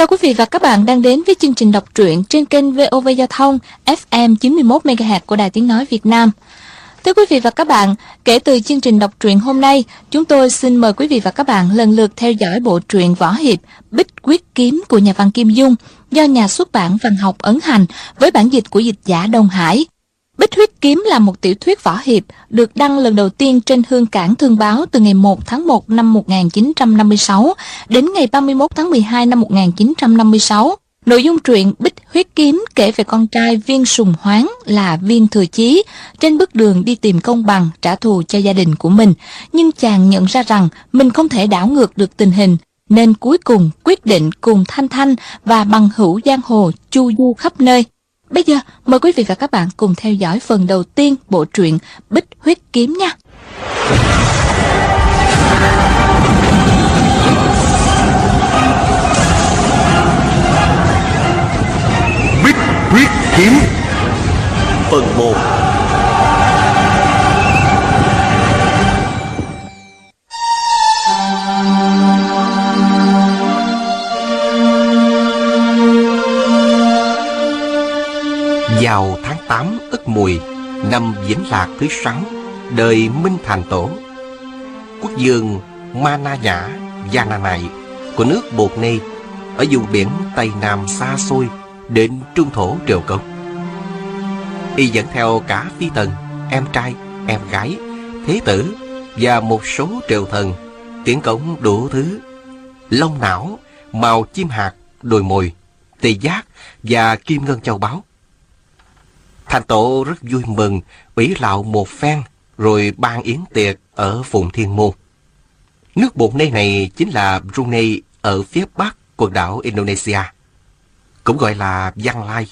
Chào quý vị và các bạn đang đến với chương trình đọc truyện trên kênh VOV Giao thông FM 91 MHz của Đài Tiếng nói Việt Nam. Thưa quý vị và các bạn, kể từ chương trình đọc truyện hôm nay, chúng tôi xin mời quý vị và các bạn lần lượt theo dõi bộ truyện võ hiệp Bích Quyết Kiếm của nhà văn Kim Dung do nhà xuất bản Văn học ấn hành với bản dịch của dịch giả Đông Hải. Bích Huyết Kiếm là một tiểu thuyết võ hiệp được đăng lần đầu tiên trên Hương Cảng Thương Báo từ ngày 1 tháng 1 năm 1956 đến ngày 31 tháng 12 năm 1956. Nội dung truyện Bích Huyết Kiếm kể về con trai Viên Sùng Hoáng là Viên Thừa Chí trên bước đường đi tìm công bằng, trả thù cho gia đình của mình. Nhưng chàng nhận ra rằng mình không thể đảo ngược được tình hình, nên cuối cùng quyết định cùng Thanh Thanh và bằng hữu giang hồ chu du khắp nơi. Bây giờ, mời quý vị và các bạn cùng theo dõi phần đầu tiên bộ truyện Bích Huyết Kiếm nha. Huyết kiếm. Phần 1 Vào tháng 8 Ất Mùi Năm Vĩnh Lạc thứ sáu Đời Minh Thành Tổ. Quốc dương Mana Nhã Gia Na Nại Của nước Bột Nê Ở vùng biển Tây Nam xa xôi Đến trung thổ triều công Y dẫn theo cả phi tần Em trai, em gái Thế tử Và một số triều thần Tiến cống đủ thứ. Lông não, màu chim hạt, đồi mồi Tỳ giác và kim ngân châu báu. Thành tổ rất vui mừng, ủy lạo một phen, rồi ban yến tiệc ở Phụng Thiên Môn. Nước bột nơi này chính là Brunei ở phía bắc quần đảo Indonesia, cũng gọi là Văn Lai.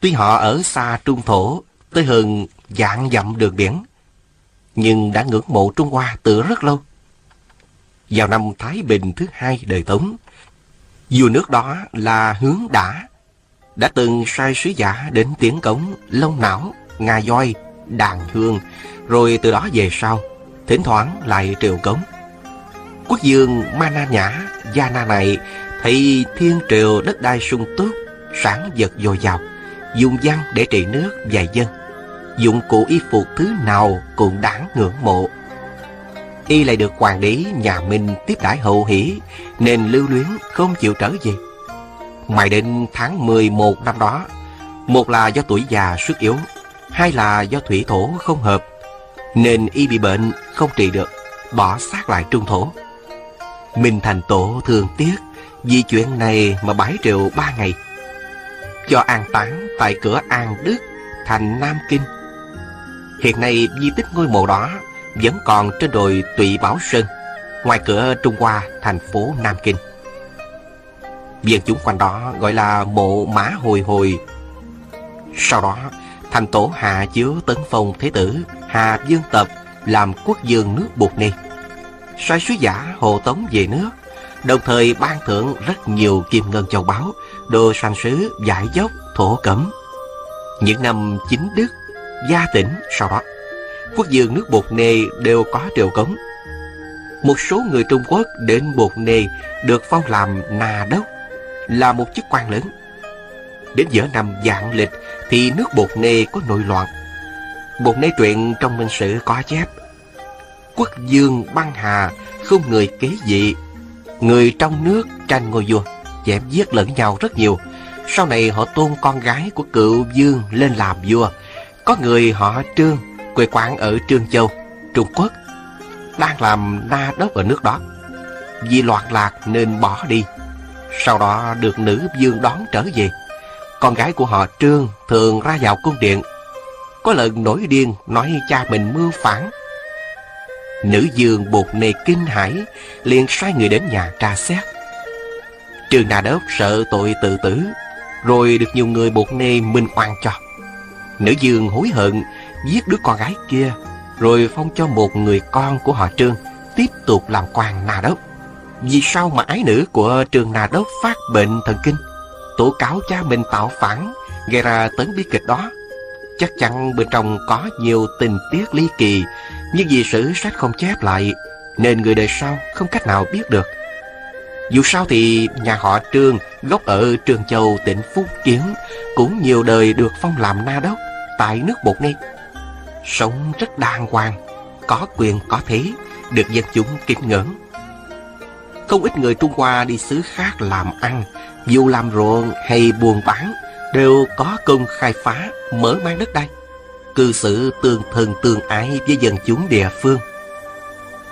Tuy họ ở xa trung thổ, tới hơn dạng dặm đường biển, nhưng đã ngưỡng mộ Trung Hoa từ rất lâu. Vào năm Thái Bình thứ hai đời Tống, vua nước đó là Hướng Đã, đã từng sai sứ giả đến tiếng cống lông não, ngà voi, đàn hương, rồi từ đó về sau, thỉnh thoảng lại triều cống. Quốc dương Mana Nhã, Gia Na này thì thiên triều đất đai sung túc, sản vật dồi dào, dùng văn để trị nước và dân. Dụng cụ y phục thứ nào cũng đáng ngưỡng mộ. Y lại được hoàng đế nhà Minh tiếp đãi hậu hỷ, nên lưu luyến không chịu trở về. Mãi đến tháng 11 năm đó, một là do tuổi già sức yếu, hai là do thủy thổ không hợp, nên y bị bệnh không trị được, bỏ xác lại trung thổ. Minh Thành Tổ thường tiếc vì chuyện này mà bãi triều ba ngày. Cho an táng tại cửa An Đức, thành Nam Kinh. Hiện nay di tích ngôi mộ đó vẫn còn trên đồi Tụy Bảo Sơn, ngoài cửa Trung Hoa, thành phố Nam Kinh. Viên chúng quanh đó gọi là mộ mã hồi hồi. Sau đó, thành tổ hạ chứa tấn phong thế tử Hà Dương Tập làm quốc dương nước Bột Nê. Sai sứ giả hộ tống về nước, đồng thời ban thưởng rất nhiều kim ngân châu báu, đồ sanh sứ, giải dốc, thổ cẩm. Những năm chính đức, gia tỉnh sau đó, quốc dương nước Bột Nê đều có triều cống. Một số người Trung Quốc đến Bột Nê được phong làm nà đốc, là một chức quan lớn. Đến giữa năm dạng lịch thì nước Bột Nê có nội loạn. Bột Nê truyện trong minh sử có chép. Quốc dương băng hà, không người kế vị. Người trong nước tranh ngôi vua, chém giết lẫn nhau rất nhiều. Sau này họ tôn con gái của cựu dương lên làm vua. Có người họ Trương, quê quán ở Trương Châu, Trung Quốc, đang làm na đốc ở nước đó. Vì loạn lạc nên bỏ đi sau đó được nữ dương đón trở về Con gái của họ Trương thường ra vào cung điện Có lần nổi điên nói cha mình mưu phản Nữ dương bột nề kinh hãi, liền sai người đến nhà tra xét. Trường Đà Đốc sợ tội tự tử, Rồi được nhiều người bột nê minh oan cho. Nữ dương hối hận, Giết đứa con gái kia, Rồi phong cho một người con của họ Trương Tiếp tục làm quan nà Đốc. Vì sao mà ái nữ của trường Nà Đốc phát bệnh thần kinh? Tố cáo cha mình tạo phản, Gây ra tấn bi kịch đó. Chắc chắn bên trong có nhiều tình tiết ly kỳ nhưng vì sử sách không chép lại, Nên người đời sau không cách nào biết được. Dù sao thì nhà họ Trương, Gốc ở Trường Châu, tỉnh Phúc Kiến, Cũng nhiều đời được phong làm na đốc Tại nước Bột Ni Sống rất đàng hoàng, Có quyền, có thế, Được dân chúng kính ngưỡng. Không ít người Trung Hoa đi xứ khác làm ăn, Dù làm ruộng hay buôn bán, Đều có công khai phá, Mở mang đất đai. Cư xử tương thân tương ái với dân chúng địa phương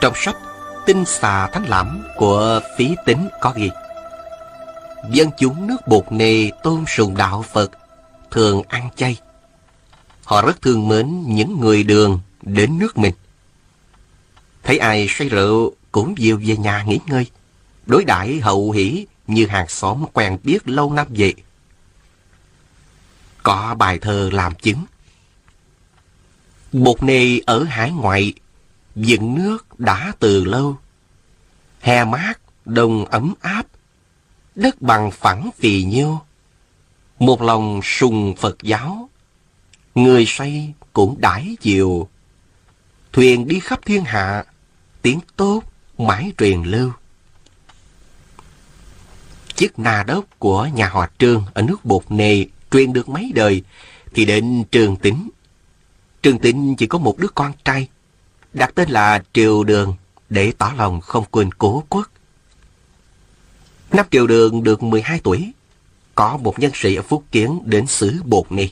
Trong sách Tinh xà thánh lãm của phí tính có ghi, Dân chúng nước bột nề tôn sùng đạo Phật, Thường ăn chay Họ rất thương mến những người đường đến nước mình. Thấy ai say rượu cũng dìu về nhà nghỉ ngơi. Đối đãi hậu hỷ như hàng xóm quen biết lâu năm vậy. Có bài thơ làm chứng. Bột nề ở hải ngoại, dựng nước đã từ lâu. Hè mát, đông ấm áp, đất bằng phẳng phì nhiêu. Một lòng sùng Phật giáo, Người say cũng đãi chiều. Thuyền đi khắp thiên hạ, tiếng tốt mãi truyền lưu. Chiếc na đốc của nhà họ Trương ở nước bột nề truyền được mấy đời thì đến Trường Tính. Trường Tịnh chỉ có một đứa con trai, đặt tên là Triều Đường để tỏ lòng không quên cố quốc. Năm Triều Đường được 12 tuổi, có một nhân sĩ ở Phúc Kiến đến xứ bột Ni.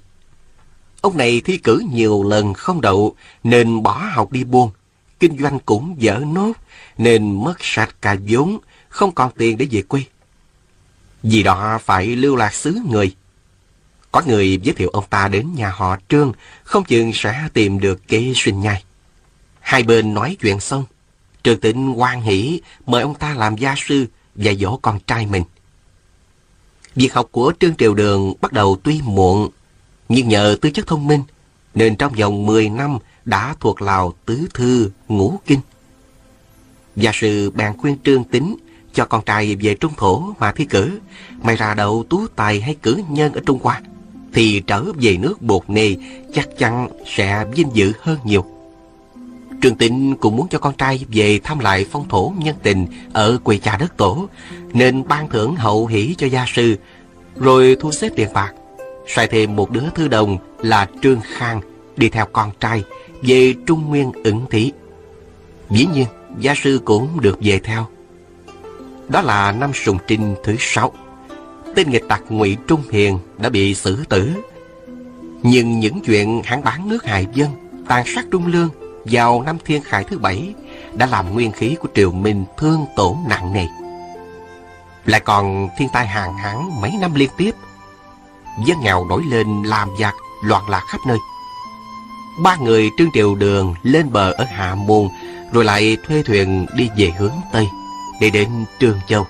Ông này thi cử nhiều lần không đậu nên bỏ học đi buôn. Kinh doanh cũng dở nốt nên mất sạch cả vốn, không còn tiền để về quê. Vì đó phải lưu lạc xứ người. Có người giới thiệu ông ta đến nhà họ Trương, không chừng sẽ tìm được kế sinh nhai. Hai bên nói chuyện xong, trương Tịnh quan hỷ mời ông ta làm gia sư dạy dỗ con trai mình. Việc học của Trương Triều Đường bắt đầu tuy muộn nhưng nhờ tư chất thông minh, nên trong vòng 10 năm đã thuộc lào tứ thư, ngũ kinh. Gia sư bèn khuyên trương tính cho con trai về trung thổ mà thi cử. Mày ra đậu tú tài hay cử nhân ở Trung Hoa, thì trở về nước bột nề chắc chắn sẽ vinh dự hơn nhiều. Trường Tịnh cũng muốn cho con trai về thăm lại phong thổ nhân tình ở quê cha đất tổ, nên ban thưởng hậu hỷ cho gia sư, rồi thu xếp tiền bạc sai thêm một đứa thư đồng là Trương Khang đi theo con trai về Trung Nguyên ứng thí. Dĩ nhiên, gia sư cũng được về theo. Đó là năm sùng trinh thứ sáu. Tên nghịch tặc ngụy Trung Hiền đã bị xử tử. Nhưng những chuyện hắn bán nước hại dân, tàn sát Trung Lương vào năm thiên khải thứ bảy đã làm nguyên khí của triều Minh thương tổn nặng nề. Lại còn thiên tai hàng hán mấy năm liên tiếp dân nghèo nổi lên làm giặc loạn lạc khắp nơi ba người trương triều đường lên bờ ở hạ môn rồi lại thuê thuyền đi về hướng tây để đến trường châu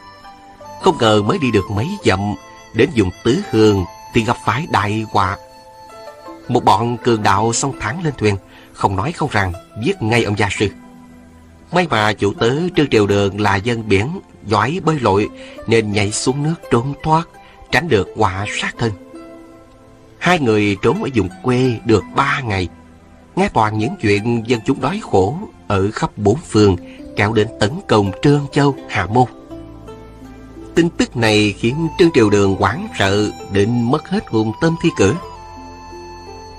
không ngờ mới đi được mấy dặm đến vùng tứ hương thì gặp phải đại họa. Một bọn cường đạo xông thẳng lên thuyền không nói không rằng giết ngay ông gia sư. May mà chủ tớ trương triều đường là dân biển giỏi bơi lội nên nhảy xuống nước trốn thoát tránh được họa sát thân. Hai người trốn ở vùng quê được ba ngày. Nghe toàn những chuyện dân chúng đói khổ Ở khắp bốn phường Kéo đến tấn công Trương Châu, Hà Môn. Tin tức này khiến Trương Triều Đường hoảng sợ Định mất hết hồn tâm thi cử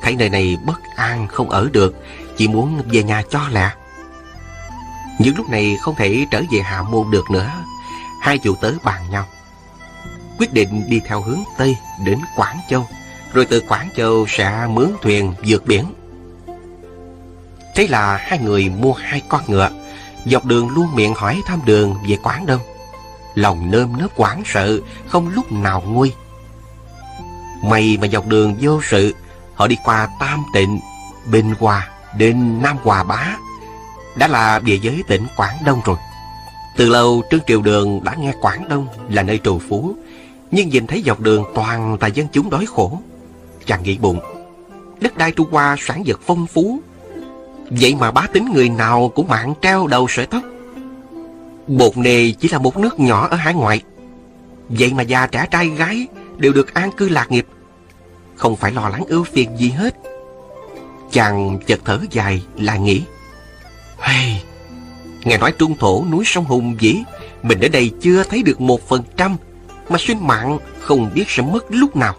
Thấy nơi này bất an không ở được Chỉ muốn về nhà cho lẹ Những lúc này không thể trở về Hạ Môn được nữa Hai chủ tớ bàn nhau Quyết định đi theo hướng Tây đến Quảng Châu rồi từ Quảng Châu sẽ mướn thuyền vượt biển. Thế là hai người mua hai con ngựa, dọc đường luôn miệng hỏi thăm đường về Quảng Đông. Lòng nơm nớp hoảng sợ, không lúc nào nguôi. May mà dọc đường vô sự, họ đi qua Tam Tịnh, Bình Hòa, đến Nam Hòa Bá. Đã là địa giới tỉnh Quảng Đông rồi. Từ lâu Trương Triều Đường đã nghe Quảng Đông là nơi trù phú, nhưng nhìn thấy dọc đường toàn là dân chúng đói khổ. Chàng nghĩ bụng Đất đai Trung Hoa sản vật phong phú Vậy mà bá tính người nào cũng mạng treo đầu sợi tóc Bột nề chỉ là một nước nhỏ ở hải ngoại. Vậy mà già trẻ trai gái đều được an cư lạc nghiệp. Không phải lo lắng ưu phiền gì hết. Chàng chợt thở dài là nghĩ. Hey, nghe nói trung thổ núi sông Hùng Vĩ, mình ở đây chưa thấy được một phần trăm, mà sinh mạng không biết sẽ mất lúc nào.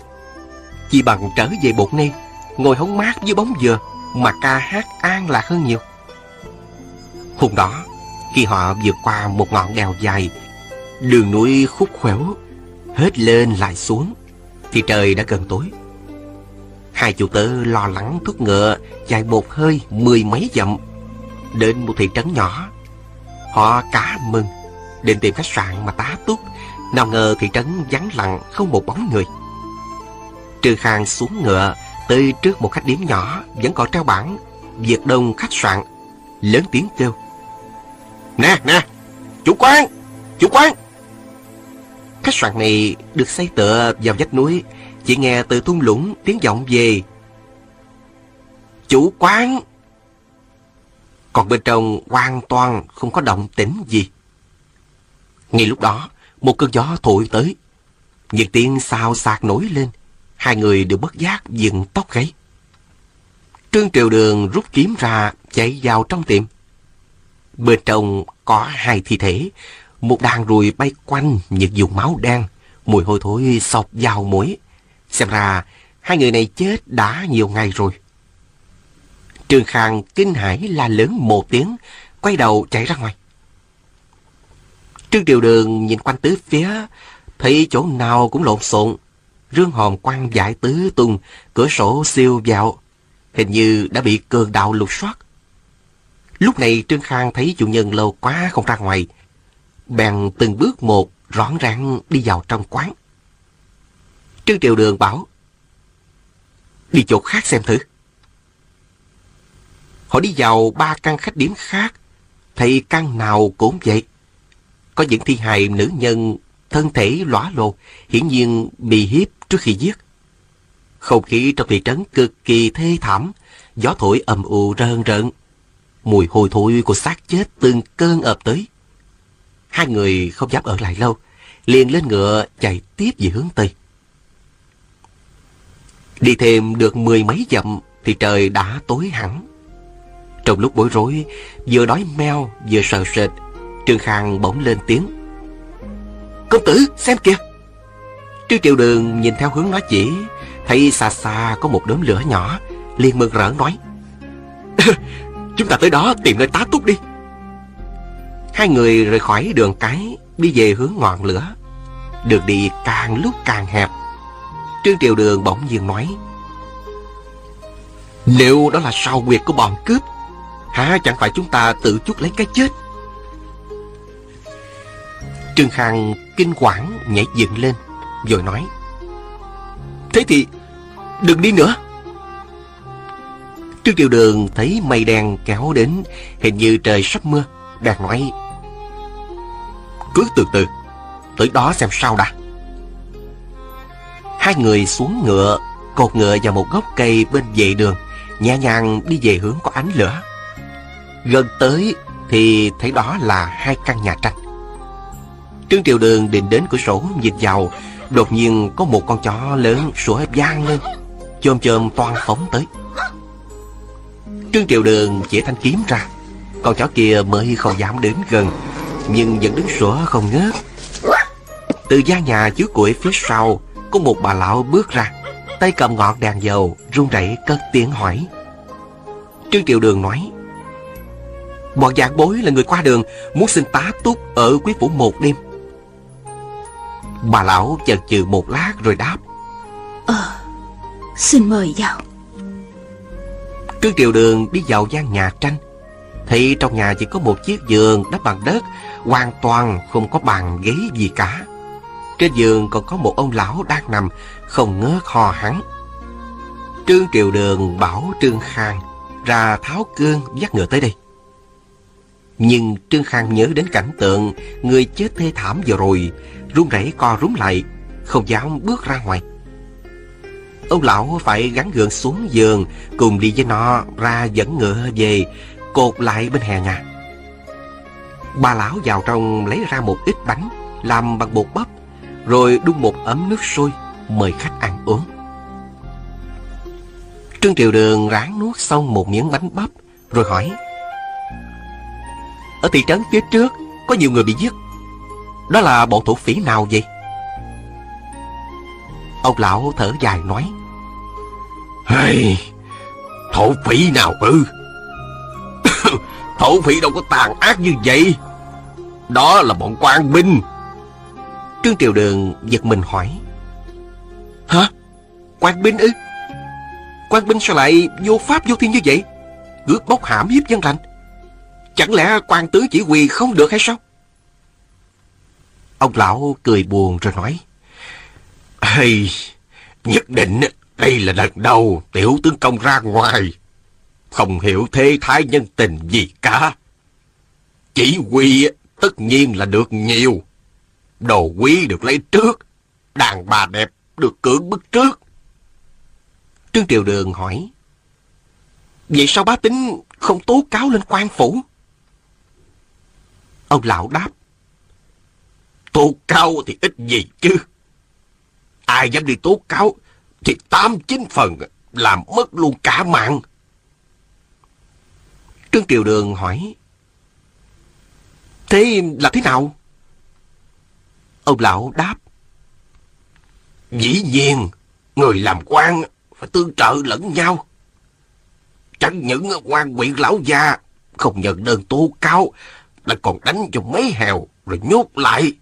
Chỉ bằng trở về bột nê, ngồi hóng mát dưới bóng dừa, mà ca hát an lạc hơn nhiều. Hôm đó, khi họ vượt qua một ngọn đèo dài, đường núi khúc khuỷu, hết lên lại xuống, thì trời đã gần tối. Hai chủ tớ lo lắng thúc ngựa chạy một hơi mười mấy dặm đến một thị trấn nhỏ. Họ cả mừng, định tìm khách sạn mà tá túc, nào ngờ thị trấn vắng lặng không một bóng người. Trừ Khang xuống ngựa, tới trước một khách điếm nhỏ vẫn còn treo bảng Việt Đông khách sạn, lớn tiếng kêu. Nè, nè, chủ quán, chủ quán. Khách sạn này được xây tựa vào vách núi, chỉ nghe từ thung lũng tiếng vọng về. Chủ quán! Còn bên trong hoàn toàn không có động tĩnh gì. Ngay lúc đó, một cơn gió thổi tới. Những tiếng xào xạc nổi lên. Hai người đều bất giác dựng tóc gáy. Trương Triều Đường rút kiếm ra chạy vào trong tiệm. Bên trong có hai thi thể, một đàn ruồi bay quanh những vùng máu đen, mùi hôi thối sọc vào mũi. Xem ra hai người này chết đã nhiều ngày rồi. Trương Khang kinh hãi la lớn một tiếng, quay đầu chạy ra ngoài. Trương Triều Đường nhìn quanh tứ phía, thấy chỗ nào cũng lộn xộn. Rương hòm quang giải tứ tung, cửa sổ siêu vào. Hình như đã bị cường đạo lục soát. Lúc này Trương Khang thấy chủ nhân lâu quá không ra ngoài. Bèn từng bước một rõ ràng đi vào trong quán. Trương Triều Đường bảo Đi chỗ khác xem thử. Họ đi vào ba căn khách điểm khác, thấy căn nào cũng vậy. Có những thi hài nữ nhân thân thể lõa lồ, hiển nhiên bị hiếp trước khi giết. Không khí trong thị trấn cực kỳ thê thảm, gió thổi ầm ù rơn rợn. Mùi hôi thối của xác chết từng cơn ập tới. Hai người không dám ở lại lâu, liền lên ngựa chạy tiếp về hướng Tây. Đi thêm được mười mấy dặm thì trời đã tối hẳn. Trong lúc bối rối, vừa đói meo vừa sợ sệt, Trương Khang bỗng lên tiếng. Công tử, xem kìa! Trương Triệu Đường nhìn theo hướng nói chỉ, thấy xa xa có một đốm lửa nhỏ, liền mừng rỡ nói. Chúng ta tới đó tìm nơi tá túc đi. Hai người rời khỏi đường cái, đi về hướng ngọn lửa. Đường đi càng lúc càng hẹp. Trương Triều Đường bỗng nhiên nói. Liệu đó là sao quyệt của bọn cướp, hả chẳng phải chúng ta tự chuốc lấy cái chết? Trương Khang kinh quản nhảy dựng lên, rồi nói. Thế thì đừng đi nữa. Trương Triều Đường thấy mây đen kéo đến, hình như trời sắp mưa, đang nói. Cứ từ từ, tới đó xem sao đã. Hai người xuống ngựa, cột ngựa vào một gốc cây bên vệ đường, nhẹ nhàng đi về hướng có ánh lửa. Gần tới thì thấy đó là hai căn nhà tranh. Trương Triều Đường định đến cửa sổ nhìn vào, đột nhiên có một con chó lớn sủa vang lên, chôm chôm toan phóng tới. Trương Triều Đường chỉ thanh kiếm ra, con chó kia mới không dám đến gần, nhưng vẫn đứng sủa không ngớt. Từ gia nhà trước củi phía sau, có một bà lão bước ra, tay cầm ngọn đèn dầu, run rẩy cất tiếng hỏi. Trương Triều Đường nói, Bọn giảng bối là người qua đường, muốn xin tá túc ở quý phủ một đêm. Bà lão chần chừ một lát rồi đáp. Ờ, xin mời vào. Trương Triều Đường đi vào gian nhà tranh, thì trong nhà chỉ có một chiếc giường đắp bằng đất, hoàn toàn không có bàn ghế gì cả. Trên giường còn có một ông lão đang nằm, không ngớt ho hắn. Trương Triều Đường bảo Trương Khang ra tháo cương dắt ngựa tới đây. Nhưng Trương Khang nhớ đến cảnh tượng người chết thê thảm vừa rồi, run rẩy co rúm lại, không dám bước ra ngoài. Ông lão phải gắn gượng xuống giường, cùng đi với nó ra dẫn ngựa về, cột lại bên hè nhà. Bà lão vào trong lấy ra một ít bánh làm bằng bột bắp, rồi đun một ấm nước sôi mời khách ăn uống. Trương Triều Đường ráng nuốt xong một miếng bánh bắp, rồi hỏi. Ở thị trấn phía trước có nhiều người bị giết. Đó là bọn thủ phỉ nào vậy? Ông lão thở dài nói. Hey, thổ phỉ nào ư? thổ phỉ đâu có tàn ác như vậy. Đó là bọn quan binh. Trương Triều Đường giật mình hỏi. Hả? Quan binh ư? Quan binh sao lại vô pháp vô thiên như vậy? Cướp bóc hãm hiếp dân lành. Chẳng lẽ quan tứ chỉ huy không được hay sao? Ông lão cười buồn rồi nói. Hey, nhất định đây là lần đầu tiểu tướng công ra ngoài. Không hiểu thế thái nhân tình gì cả. Chỉ huy tất nhiên là được nhiều. Đồ quý được lấy trước. Đàn bà đẹp được cưỡng bức trước. Trương Triều Đường hỏi. Vậy sao bá tính không tố cáo lên quan phủ? Ông lão đáp. Tố cáo thì ít gì chứ. Ai dám đi tố cáo thì tám chín phần làm mất luôn cả mạng. Trương Triều Đường hỏi. Thế là thế nào? Ông lão đáp. Dĩ nhiên, người làm quan phải tương trợ lẫn nhau. Chẳng những quan huyện lão gia không nhận đơn tố cáo, lại còn đánh cho mấy hèo rồi nhốt lại.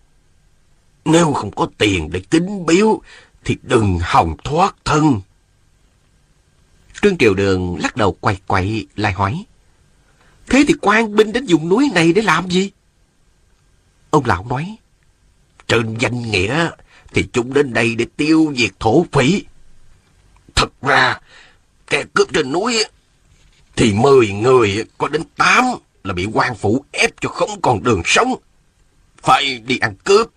Nếu không có tiền để kính biếu, thì đừng hòng thoát thân. Trương Triều Đường lắc đầu quay quậy lại hỏi. Thế thì quan binh đến vùng núi này để làm gì? Ông lão nói. Trên danh nghĩa thì chúng đến đây để tiêu diệt thổ phỉ. Thật ra, kẻ cướp trên núi thì mười người có đến tám là bị quan phủ ép cho không còn đường sống. Phải đi ăn cướp.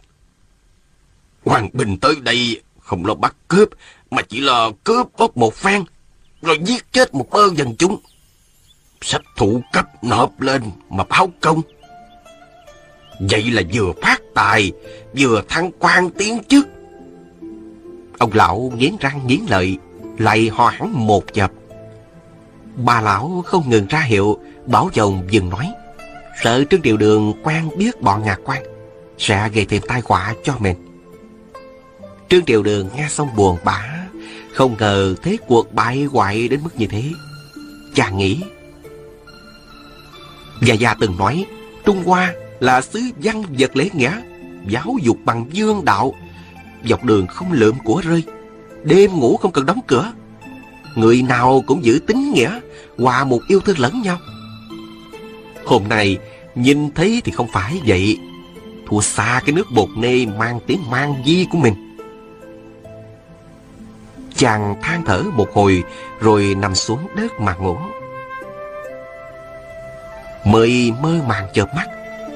Hoàng Bình tới đây không lo bắt cướp, mà chỉ là cướp bóc một phen, rồi giết chết một bơ dân chúng. Sách thủ cấp nộp lên mà báo công. Vậy là vừa phát tài, vừa thăng quan tiến chức. Ông lão nghiến răng nghiến lợi, lại ho hắn một chập. Bà lão không ngừng ra hiệu, bảo chồng dừng nói. Sợ Trương điều Đường quan biết bọn nhà quan, sẽ gây thêm tai họa cho mình. Trương Triều Đường nghe xong buồn bã, không ngờ thế cuộc bại hoại đến mức như thế. Chàng nghĩ. Gia Gia từng nói, Trung Hoa là xứ văn vật lễ nghĩa, giáo dục bằng dương đạo, dọc đường không lượm của rơi, đêm ngủ không cần đóng cửa. Người nào cũng giữ tính nghĩa, hòa một yêu thương lẫn nhau. Hôm nay, nhìn thấy thì không phải vậy. Thua xa cái nước bột nê mang tiếng mang di của mình. Chàng than thở một hồi rồi nằm xuống đất mà ngủ. Mới mơ màng chợp mắt,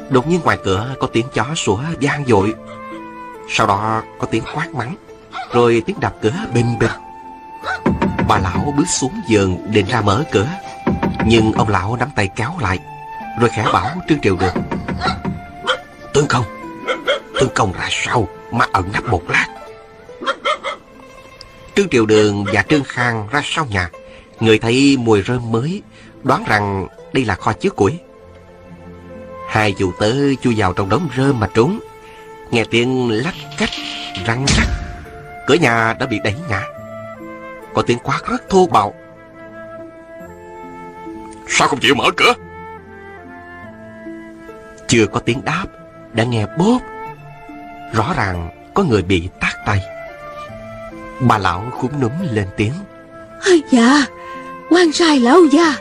đột nhiên ngoài cửa có tiếng chó sủa vang dội. Sau đó có tiếng quát mắng, rồi tiếng đập cửa bình bình. Bà lão bước xuống giường định ra mở cửa, nhưng ông lão nắm tay kéo lại, rồi khẽ bảo Trương Triều Đường. Tướng công, tướng công ra sau mà ẩn nấp một lát. Trương Triều Đường và Trương Khang ra sau nhà, người thấy mùi rơm mới, đoán rằng đây là kho chứa củi. Hai chủ tớ chui vào trong đống rơm mà trốn, nghe tiếng lách cách, răng rắc. Cửa nhà đã bị đẩy ngã. Có tiếng quát rất thô bạo. Sao không chịu mở cửa? Chưa có tiếng đáp, đã nghe bốp. Rõ ràng có người bị tát tay. Bà lão khúm núm lên tiếng. Dạ, quan sai lão gia.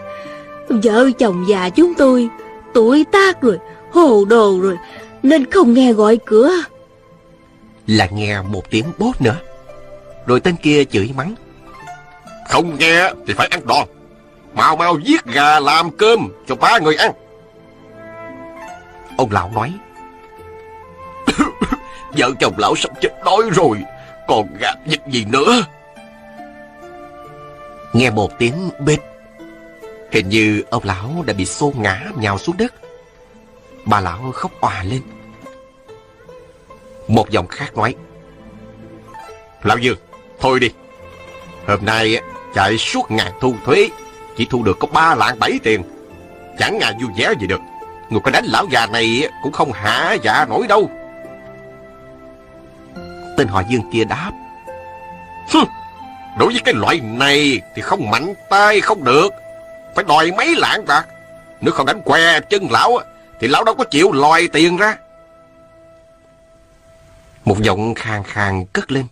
Vợ chồng già chúng tôi tuổi tác rồi, hồ đồ rồi, nên không nghe gọi cửa. Là nghe một tiếng bốp nữa. Rồi tên kia chửi mắng. Không nghe thì phải ăn đòn. Mau mau giết gà làm cơm cho ba người ăn. Ông lão nói. Vợ chồng lão sắp chết đói rồi, còn gạt dịch gì nữa. Nghe một tiếng bịch. Hình như ông lão đã bị xô ngã nhào xuống đất. Bà lão khóc òa lên. Một giọng khác nói. Lão Dương, thôi đi. Hôm nay chạy suốt ngày thu thuế, chỉ thu được có ba lạng bảy tiền. Chẳng ngà vui vẻ gì được. Người có đánh lão già này cũng không hạ dạ nổi đâu. Tên họ Dương kia đáp. hừ, đối với cái loại này thì không mạnh tay không được. Phải đòi mấy lạng ra Nếu không đánh que chân lão thì lão đâu có chịu lòi tiền ra. Một giọng khang khang cất lên.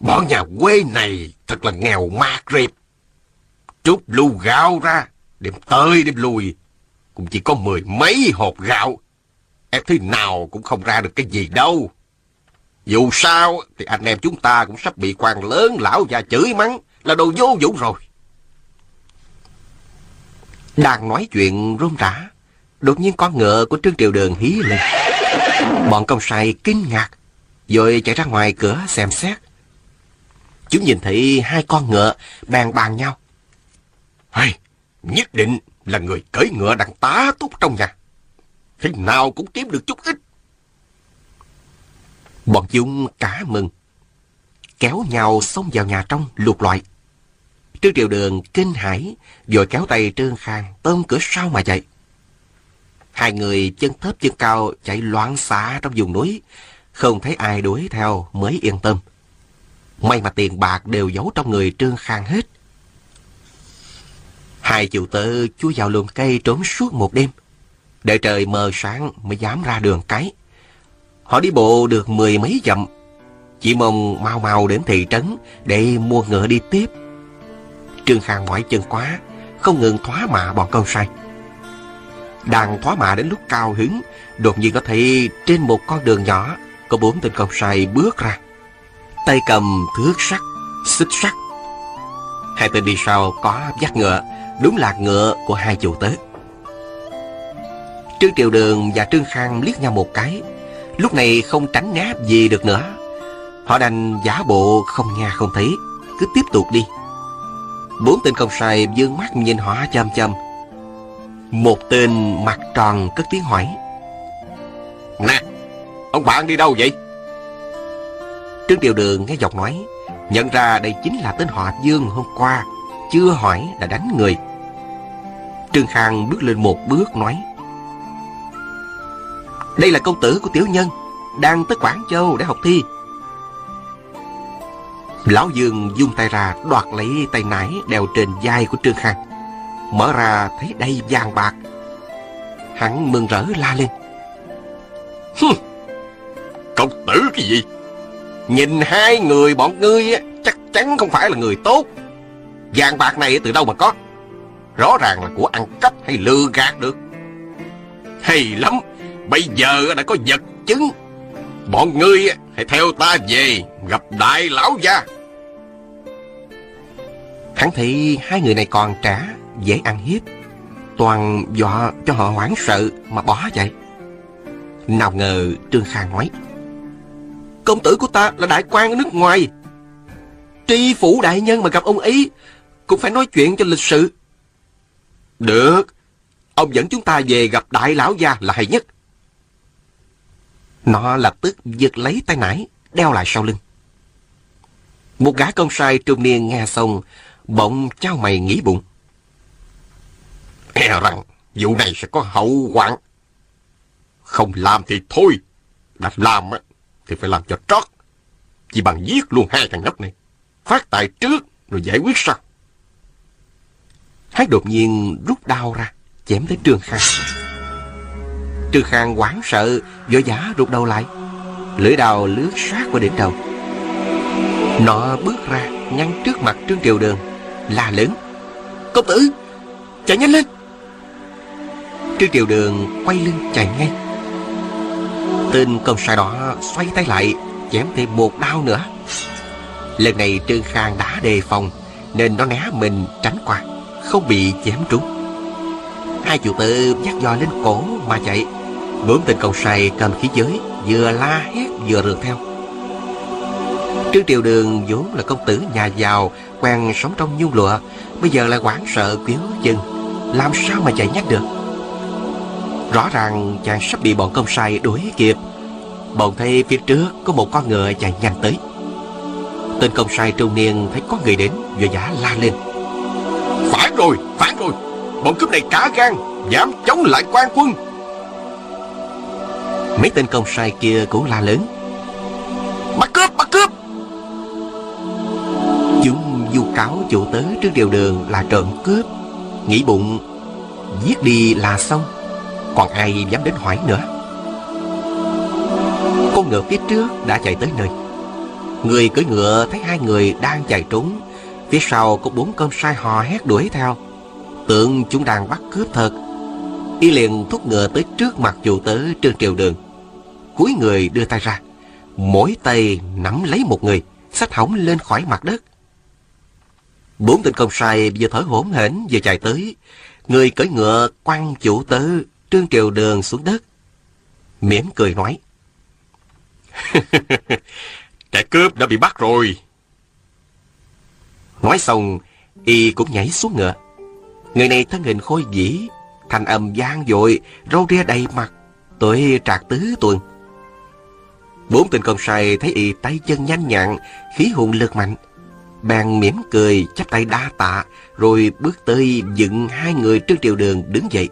Bọn nhà quê này thật là nghèo mạt rịp Trút lu gạo ra, đêm tới đêm lùi, cũng chỉ có mười mấy hộp gạo. Em thế nào cũng không ra được cái gì đâu. Dù sao thì anh em chúng ta cũng sắp bị quan lớn lão già chửi mắng là đồ vô dụng rồi. Đang nói chuyện rôm rã, đột nhiên con ngựa của Trương Triều Đường hí lên. Bọn công sai kinh ngạc, rồi chạy ra ngoài cửa xem xét. Chúng nhìn thấy hai con ngựa bàn bàn nhau. Hey, nhất định là người cưỡi ngựa đang tá túc trong nhà. Thế nào cũng kiếm được chút ít. Bọn chúng cả mừng. Kéo nhau xông vào nhà trong lục loại. Trương Triều Đường kinh hãi, rồi kéo tay Trương Khang tôm cửa sau mà chạy. Hai người chân thấp chân cao chạy loạn xạ trong vùng núi, không thấy ai đuổi theo mới yên tâm. May mà tiền bạc đều giấu trong người Trương Khang hết. Hai chủ tử chui vào lùm cây trốn suốt một đêm. Đợi trời mờ sáng mới dám ra đường cái. Họ đi bộ được mười mấy dặm. Chỉ mong mau mau đến thị trấn để mua ngựa đi tiếp. Trương Khang mỏi chân quá, không ngừng thoá mạ bọn con sai. Đang thoá mạ đến lúc cao hứng, đột nhiên có thấy trên một con đường nhỏ có bốn tên con sai bước ra. Tay cầm thước sắt, xích sắt. Hai tên đi sau có dắt ngựa, đúng là ngựa của hai chủ tớ. Trương Triều Đường và Trương Khang liếc nhau một cái, lúc này không tránh né gì được nữa. Họ đành giả bộ không nghe không thấy, cứ tiếp tục đi. Bốn tên công sai dương mắt nhìn họ chăm chăm. Một tên mặt tròn cất tiếng hỏi. Nè, ông bạn đi đâu vậy? Trương Triều Đường nghe giọng nói, nhận ra đây chính là tên họ Dương hôm qua, chưa hỏi đã đánh người. Trương Khang bước lên một bước nói. Đây là công tử của tiểu nhân, đang tới Quảng Châu để học thi. Lão Dương dung tay ra đoạt lấy tay nải đeo trên vai của Trương Khang. Mở ra thấy đầy vàng bạc. Hắn mừng rỡ la lên. Hừm, công tử cái gì? Nhìn hai người bọn ngươi chắc chắn không phải là người tốt. Vàng bạc này từ đâu mà có? Rõ ràng là của ăn cắp hay lừa gạt được. Hay lắm, bây giờ đã có vật chứng. Bọn ngươi hãy theo ta về gặp đại lão gia. Hắn thấy hai người này còn trẻ, dễ ăn hiếp. Toàn dọa cho họ hoảng sợ mà bỏ chạy. Nào ngờ Trương Khang nói. Công tử của ta là đại quan ở nước ngoài. Tri phủ đại nhân mà gặp ông ấy cũng phải nói chuyện cho lịch sự. Được, ông dẫn chúng ta về gặp đại lão gia là hay nhất. Nó lập tức giật lấy tay nải, đeo lại sau lưng. Một gã công sai trung niên nghe xong, bỗng trao mày nghĩ bụng. E rằng vụ này sẽ có hậu hoạn. Không làm thì thôi, đã làm thì phải làm cho trót. Chỉ bằng giết luôn hai thằng nhóc này. Phát tài trước rồi giải quyết sau. hái đột nhiên rút đao ra, chém tới Trương Khang. Trư Khang hoảng sợ, vội vã rụt đầu lại. Lưỡi đào lướt sát qua đỉnh đầu. Nó bước ra, ngăn trước mặt Trương Triều Đường, la lớn. Công tử, chạy nhanh lên. Trương Triều Đường quay lưng chạy ngay. Tên công sai đó xoay tay lại, chém thêm một đau nữa. Lần này Trương Khang đã đề phòng, nên nó né mình tránh qua, không bị chém trúng. Hai chủ tử dắt dò lên cổ mà chạy. Bốn tên công sai cầm khí giới, vừa la hét vừa rượt theo. Trương Triều Đường vốn là công tử nhà giàu, quen sống trong nhung lụa, bây giờ lại hoảng sợ quyếu chân, làm sao mà chạy nhanh được. Rõ ràng chàng sắp bị bọn công sai đuổi kịp. Bỗng thấy phía trước có một con ngựa chạy nhanh tới. Tên công sai trung niên thấy có người đến Vội vã la lên. Phải rồi, phải rồi. Bọn cướp này cả gan Dám chống lại quan quân. Mấy tên công sai kia cũng la lớn. Bắt cướp, bắt cướp! Chúng du cáo chủ tớ trước điều đường là trộm cướp. Nghĩ bụng Giết đi là xong. Còn ai dám đến hỏi nữa? Con ngựa phía trước đã chạy tới nơi. Người cưỡi ngựa thấy hai người đang chạy trốn. Phía sau có bốn con sai hò hét đuổi theo. Tưởng chúng đang bắt cướp thật. Y liền thúc ngựa tới trước mặt chủ tớ Trương Triều Đường. Cuối người đưa tay ra. Mỗi tay nắm lấy một người, Xách hỏng lên khỏi mặt đất. Bốn tên công sai vừa thở hổn hển vừa chạy tới. Người cưỡi ngựa quăng chủ tớ, Trương Triều Đường xuống đất. Mỉm cười nói, Kẻ cướp đã bị bắt rồi. Nói xong, Y cũng nhảy xuống ngựa. Người này thân hình khôi dĩ, Thành âm gian dội, Râu ria đầy mặt, Tuổi trạc tứ tuần. Bốn tên con sai thấy y tay chân nhanh nhặn, Khí hùng lực mạnh. Bèn mỉm cười, chắp tay đa tạ, Rồi bước tới dựng hai người Trương Triều Đường đứng dậy.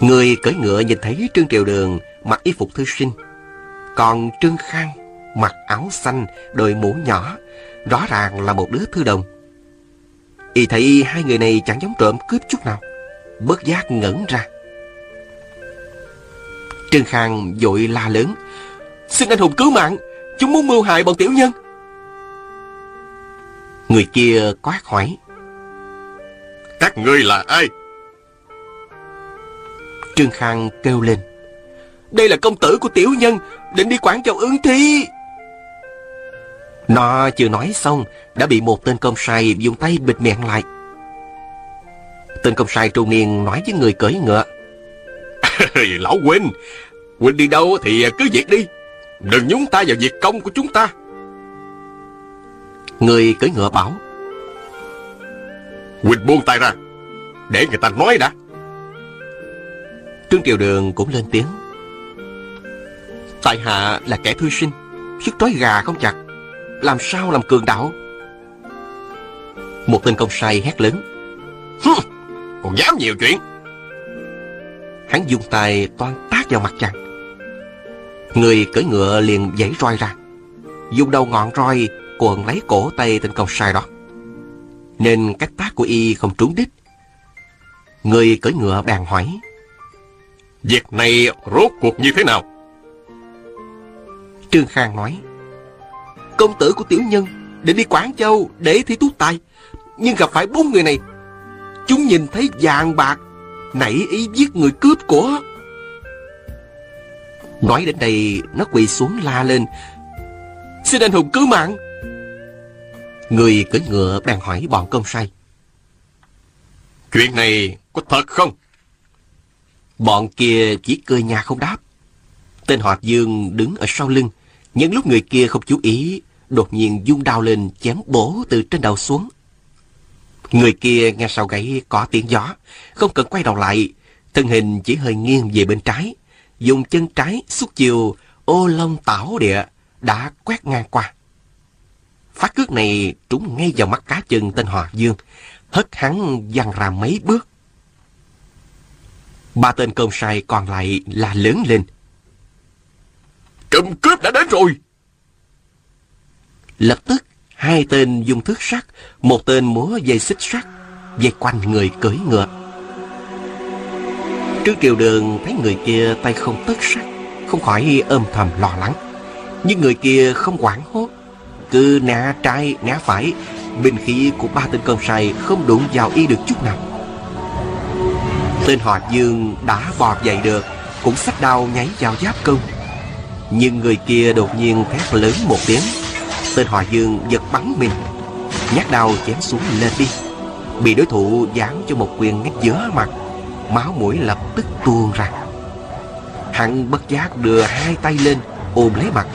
Người cưỡi ngựa nhìn thấy Trương Triều Đường mặc y phục thư sinh, Còn Trương Khang mặc áo xanh đội mũ nhỏ, Rõ ràng là một đứa thư đồng. Y thấy hai người này chẳng giống trộm cướp chút nào, Bớt giác ngẩn ra. Trương Khang vội la lớn. Xin anh hùng cứu mạng Chúng muốn mưu hại bọn tiểu nhân. Người kia quát hỏi Các ngươi là ai? Trương Khang kêu lên. Đây là công tử của tiểu nhân Định đi Quảng Châu ứng thi. Nó chưa nói xong Đã bị một tên công sai dùng tay bịt miệng lại. Tên công sai trung niên nói với người cưỡi ngựa. Lão Huynh Huynh đi đâu thì cứ việc đi. Đừng nhúng tay vào việc công của chúng ta. Người cưỡi ngựa bảo. Huynh buông tay ra Để người ta nói đã. Trương Triều Đường cũng lên tiếng. Tại hạ là kẻ thư sinh Sức trói gà không chặt. Làm sao làm cường đạo? Một tên công sai hét lớn. Còn dám nhiều chuyện. Hắn dùng tay toan tát vào mặt chàng Người cưỡi ngựa liền giãy roi ra. Dùng đầu ngọn roi cuộn lấy cổ tay tên công sai đó. Nên cách tác của y không trúng đích. Người cưỡi ngựa bèn hỏi Việc này rốt cuộc như thế nào? Trương Khang nói Công tử của tiểu nhân Định đi Quảng Châu để thi tú tài Nhưng gặp phải bốn người này. Chúng nhìn thấy vàng bạc Nảy ý giết người cướp của Nói đến đây Nó quỳ xuống la lên. Xin anh hùng cứu mạng. Người cưỡi ngựa bèn hỏi bọn công sai. Chuyện này có thật không? Bọn kia chỉ cười nhà không đáp. Tên họ Dương đứng ở sau lưng. Nhân lúc người kia không chú ý Đột nhiên dung đao lên chém bổ từ trên đầu xuống. Người kia nghe sau gáy có tiếng gió Không cần quay đầu lại. Thân hình chỉ hơi nghiêng về bên trái Dùng chân trái xúc chiều Ô long tảo địa Đã quét ngang qua. Phát cước này trúng ngay vào mắt cá chân tên họ Dương Hất hắn văng ra mấy bước. Ba tên công sai còn lại là lớn lên. Trộm cướp đã đến rồi. Lập tức hai tên dùng thước sắt Một tên múa dây xích sắt Dây quanh người cưỡi ngựa Trương Triều Đường thấy người kia tay không tất sắt, Không khỏi ôm thầm lo lắng. Nhưng người kia không quảng hốt, Cứ né trái, né phải, Binh khí của ba tên cơm say Không đụng vào y được chút nào. Tên họ Dương đã bò dậy được, Cũng sách đao nháy vào giáp công. Nhưng người kia đột nhiên thét lớn một tiếng, Tên họ Dương giật bắn mình, Nhát đao chém xuống lên đi. Bị đối thủ giáng cho một quyền ngay giữa mặt. Máu mũi lập tức tuôn ra Hắn bất giác đưa hai tay lên Ôm lấy mặt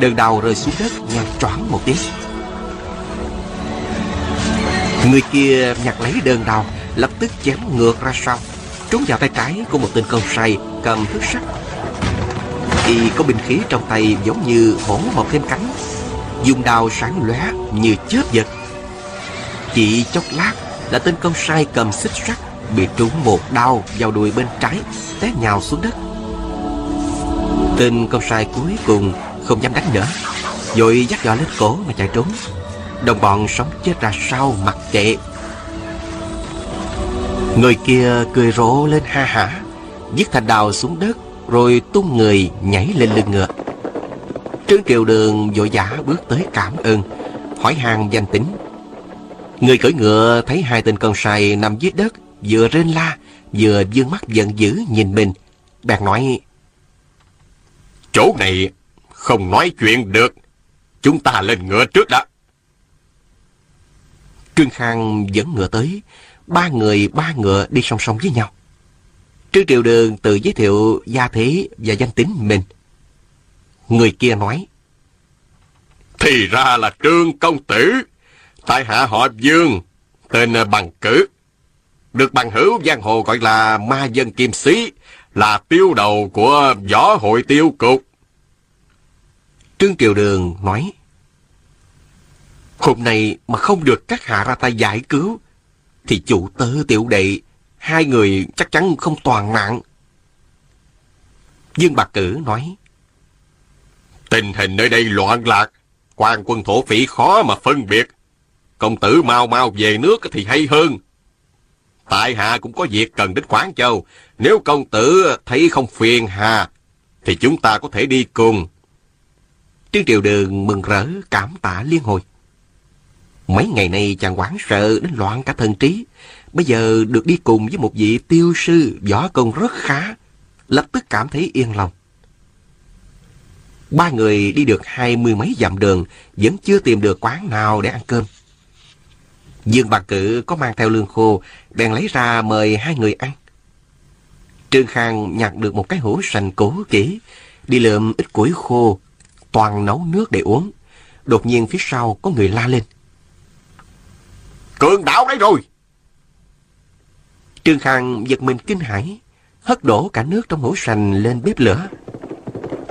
Đơn đào rơi xuống đất nhăn choáng một tiếng Người kia nhặt lấy đơn đào Lập tức chém ngược ra sau trúng vào tay trái của một tên công sai cầm thước sắt. Y có binh khí trong tay giống như hổ mọc thêm cánh, dùng đao sáng lóe như chớp giật. Chỉ chốc lát là tên công sai cầm xích sắt bị trúng một đau vào đùi bên trái, té nhào xuống đất. Tên con sai cuối cùng không dám đánh nữa, rồi dắt giỏ lên cổ mà chạy trốn. Đồng bọn sống chết ra sau mặc kệ Người kia cười rộ lên ha hả giết thành đào xuống đất Rồi tung người nhảy lên lưng ngựa Trương Triều Đường vội vã bước tới cảm ơn Hỏi hàng danh tính Người cưỡi ngựa thấy hai tên con sai nằm dưới đất Vừa rên la Vừa dương mắt giận dữ nhìn mình Bèn nói Chỗ này không nói chuyện được Chúng ta lên ngựa trước đã Trương Khang dẫn ngựa tới ba người ba ngựa đi song song với nhau. Trương Triều Đường tự giới thiệu gia thế và danh tính mình. Người kia nói. Thì ra là Trương Công Tử, tại hạ họ Dương, tên Bằng Cử. Được bằng hữu giang hồ gọi là ma dân kim sĩ, là tiêu đầu của võ hội tiêu cục. Trương Triều Đường nói. Hôm nay mà không được các hạ ra tay giải cứu, thì chủ tớ tiểu đệ, hai người chắc chắn không toàn mạng. Dương Bạc Cử nói, Tình hình nơi đây loạn lạc, quan quân thổ phỉ khó mà phân biệt. Công tử mau mau về nước thì hay hơn. Tại hạ cũng có việc cần đến Quán Châu. Nếu công tử thấy không phiền hà, thì chúng ta có thể đi cùng. Trương Triều Đường mừng rỡ cảm tạ liên hồi. Mấy ngày nay chàng quán sợ đến loạn cả thần trí. Bây giờ được đi cùng với một vị tiêu sư võ công rất khá. Lập tức cảm thấy yên lòng. Ba người đi được hai mươi mấy dặm đường, vẫn chưa tìm được quán nào để ăn cơm. Dương Bạc Cử có mang theo lương khô, bèn lấy ra mời hai người ăn. Trương Khang nhặt được một cái hũ sành cố kỹ, đi lượm ít củi khô, toàn nấu nước để uống. Đột nhiên phía sau có người la lên. Cường đạo đây rồi. Trương Khang giật mình kinh hãi, hất đổ cả nước trong hũ sành lên bếp lửa.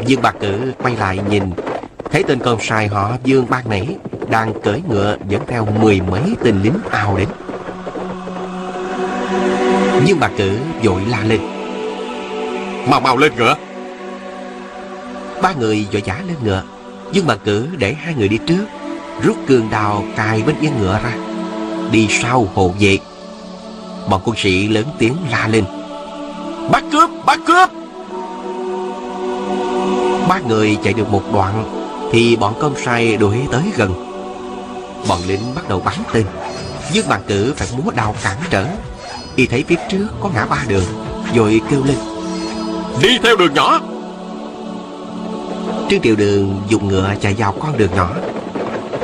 Dương Bạc Cử quay lại nhìn, thấy tên con sai họ Dương ban nãy đang cưỡi ngựa dẫn theo mười mấy tên lính ào đến. Dương Bạc Cử vội la lên. Mau mau lên ngựa. Ba người vội vã lên ngựa. Dương Bạc Cử để hai người đi trước, rút cương đào cài bên yên ngựa ra đi sau hộ vệ. Bọn quân sĩ lớn tiếng la lên. Bắt cướp, bắt cướp! Ba người chạy được một đoạn thì bọn công sai đuổi tới gần. Bọn lính bắt đầu bắn tên. Dương bàn cử phải múa đào cản trở. Y thấy phía trước có ngã ba đường, rồi kêu lên. Đi theo đường nhỏ! Trương Triều Đường dùng ngựa chạy vào con đường nhỏ.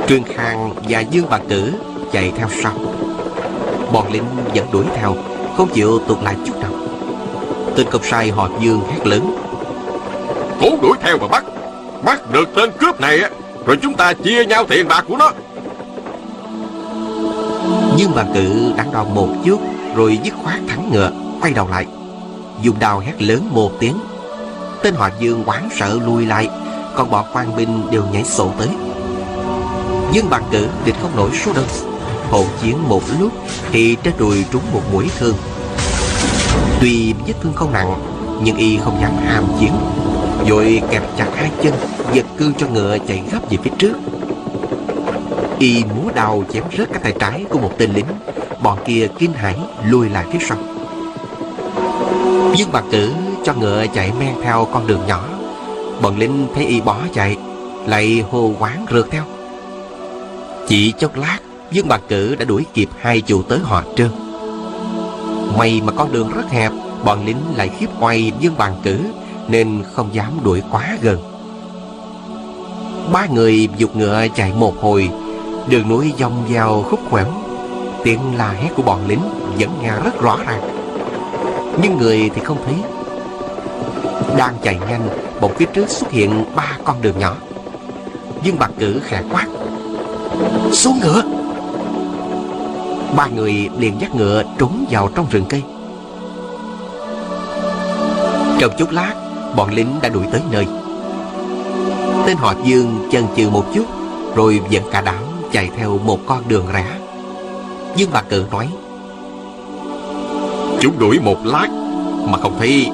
Trương Khang và Dương Bà Cử chạy theo sau Bọn lính vẫn đuổi theo Không chịu tụt lại chút nào Tên công sai họ Dương hét lớn Cố đuổi theo mà bắt Bắt được tên cướp này Rồi chúng ta chia nhau tiền bạc của nó nhưng bà cự đắn đo một chút Rồi dứt khoát thắng ngựa Quay đầu lại. Dùng đào hét lớn một tiếng. Tên họ Dương quán sợ lùi lại Còn bọn quan binh đều nhảy sổ tới. Dương bàn cử địch không nổi số đông hỗn chiến một lúc thì trên đùi trúng một mũi thương. Tuy vết thương không nặng, nhưng y không dám ham chiến, rồi kẹp chặt hai chân, giật cương cho ngựa chạy gấp về phía trước. Y múa đào chém rớt cái tay trái của một tên lính, bọn kia kinh hãi lùi lại phía sau. Dương Bạc Cử cho ngựa chạy men theo con đường nhỏ, bọn lính thấy y bỏ chạy, lại hô quán rượt theo. Chỉ chốc lát Dương Bạc Cử đã đuổi kịp hai chủ tới họ trơn May mà con đường rất hẹp Bọn lính lại khiếp oai Dương Bàn Cử Nên không dám đuổi quá gần Ba người dục ngựa chạy một hồi Đường núi dòng vào khúc khuỷu Tiếng la hét của bọn lính Vẫn nghe rất rõ ràng. Nhưng người thì không thấy. Đang chạy nhanh Bỗng phía trước xuất hiện ba con đường nhỏ. Dương Bạc Cử khẽ quát, Xuống ngựa! Ba người liền dắt ngựa trốn vào trong rừng cây. Trong chút lát, Bọn lính đã đuổi tới nơi. Tên họ Dương chần chừ một chút, Rồi dẫn cả đám chạy theo một con đường rẽ Dương bà cự nói Chúng đuổi một lát Mà không thấy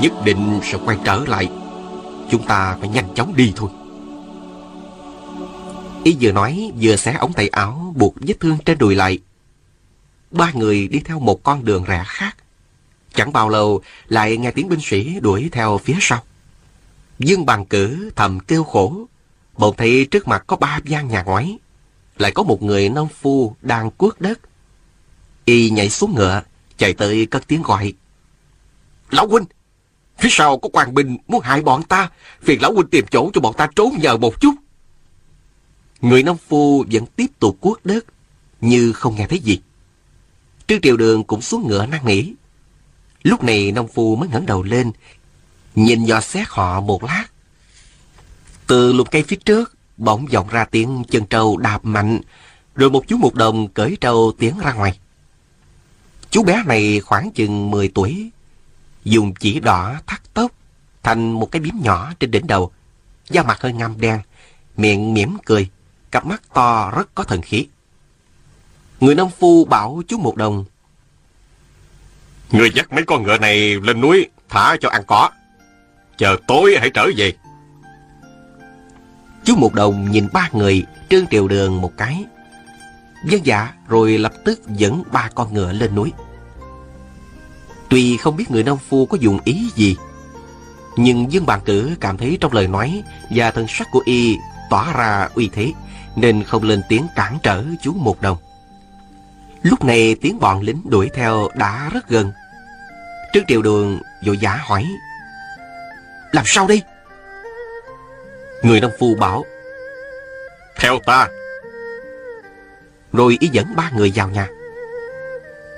Nhất định sẽ quay trở lại Chúng ta phải nhanh chóng đi thôi Y vừa nói vừa xé ống tay áo buộc vết thương trên đùi lại. Ba người đi theo một con đường rẽ khác. Chẳng bao lâu lại nghe tiếng binh sĩ đuổi theo phía sau. Dương bằng cử thầm kêu khổ. Bỗng thấy trước mặt có ba gian nhà ngoái. Lại có một người nông phu đang cuốc đất. Y nhảy xuống ngựa, chạy tới cất tiếng gọi. Lão huynh, phía sau có quan binh muốn hại bọn ta. Phiền lão huynh tìm chỗ cho bọn ta trốn nhờ một chút. Người nông phu vẫn tiếp tục cuốc đất, như không nghe thấy gì. Trương Triều Đường cũng xuống ngựa năn nỉ. Lúc này nông phu mới ngẩng đầu lên, nhìn dò xét họ một lát. Từ lùm cây phía trước, bỗng vọng ra tiếng chân trâu đạp mạnh, rồi một chú một đồng cởi trâu tiến ra ngoài. Chú bé này khoảng chừng 10 tuổi, dùng chỉ đỏ thắt tóc thành một cái biếm nhỏ trên đỉnh đầu, da mặt hơi ngăm đen, miệng mỉm cười, cặp mắt to rất có thần khí. Người nông phu bảo chú một đồng. Người dắt mấy con ngựa này lên núi, thả cho ăn cỏ. Chờ tối hãy trở về. Chú một đồng nhìn ba người trương triều đường một cái. Dân dạ rồi lập tức dẫn ba con ngựa lên núi. Tuy không biết người nông phu có dùng ý gì, nhưng Dương Bàn Cử cảm thấy trong lời nói và thân sắc của y tỏa ra uy thế nên không lên tiếng cản trở chú một đồng. Lúc này tiếng bọn lính đuổi theo đã rất gần. Trương Triều Đường vội giả hỏi. Làm sao đi? Người nông phu bảo. Theo ta. Rồi ý dẫn ba người vào nhà.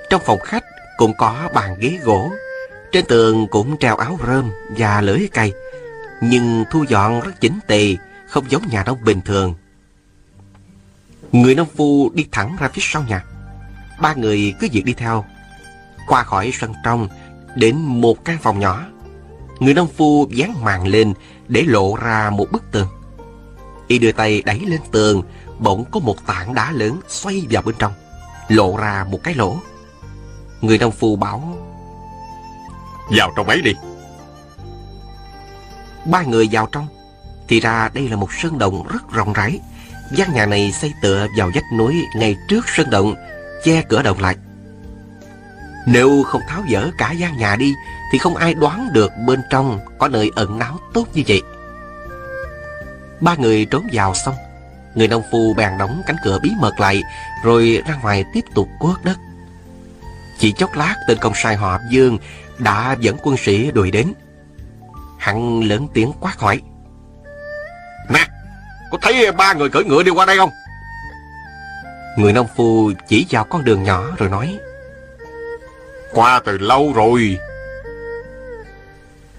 Trong phòng khách cũng có bàn ghế gỗ. Trên tường cũng treo áo rơm và lưỡi cây. Nhưng thu dọn rất chỉnh tề, không giống nhà nông bình thường Người nông phu đi thẳng ra phía sau nhà. Ba người cứ việc đi theo. Qua khỏi sân trong, đến một căn phòng nhỏ. Người nông phu dán màn lên để lộ ra một bức tường. Y đưa tay đẩy lên tường, bỗng có một tảng đá lớn xoay vào bên trong, lộ ra một cái lỗ. Người nông phu bảo Vào trong ấy đi Ba người vào trong Thì ra đây là một sơn động rất rộng rãi gian nhà này xây tựa vào vách núi ngay trước sân động, che cửa động lại. Nếu không tháo dỡ cả gian nhà đi, thì không ai đoán được bên trong có nơi ẩn náu tốt như vậy. Ba người trốn vào xong, người nông phu bèn đóng cánh cửa bí mật lại, rồi ra ngoài tiếp tục cuốc đất. Chỉ chốc lát, tên công sai họ Dương đã dẫn quân sĩ đuổi đến. Hắn lớn tiếng quát hỏi. Nè, có thấy ba người cưỡi ngựa đi qua đây không? Người nông phu chỉ vào con đường nhỏ rồi nói Qua từ lâu rồi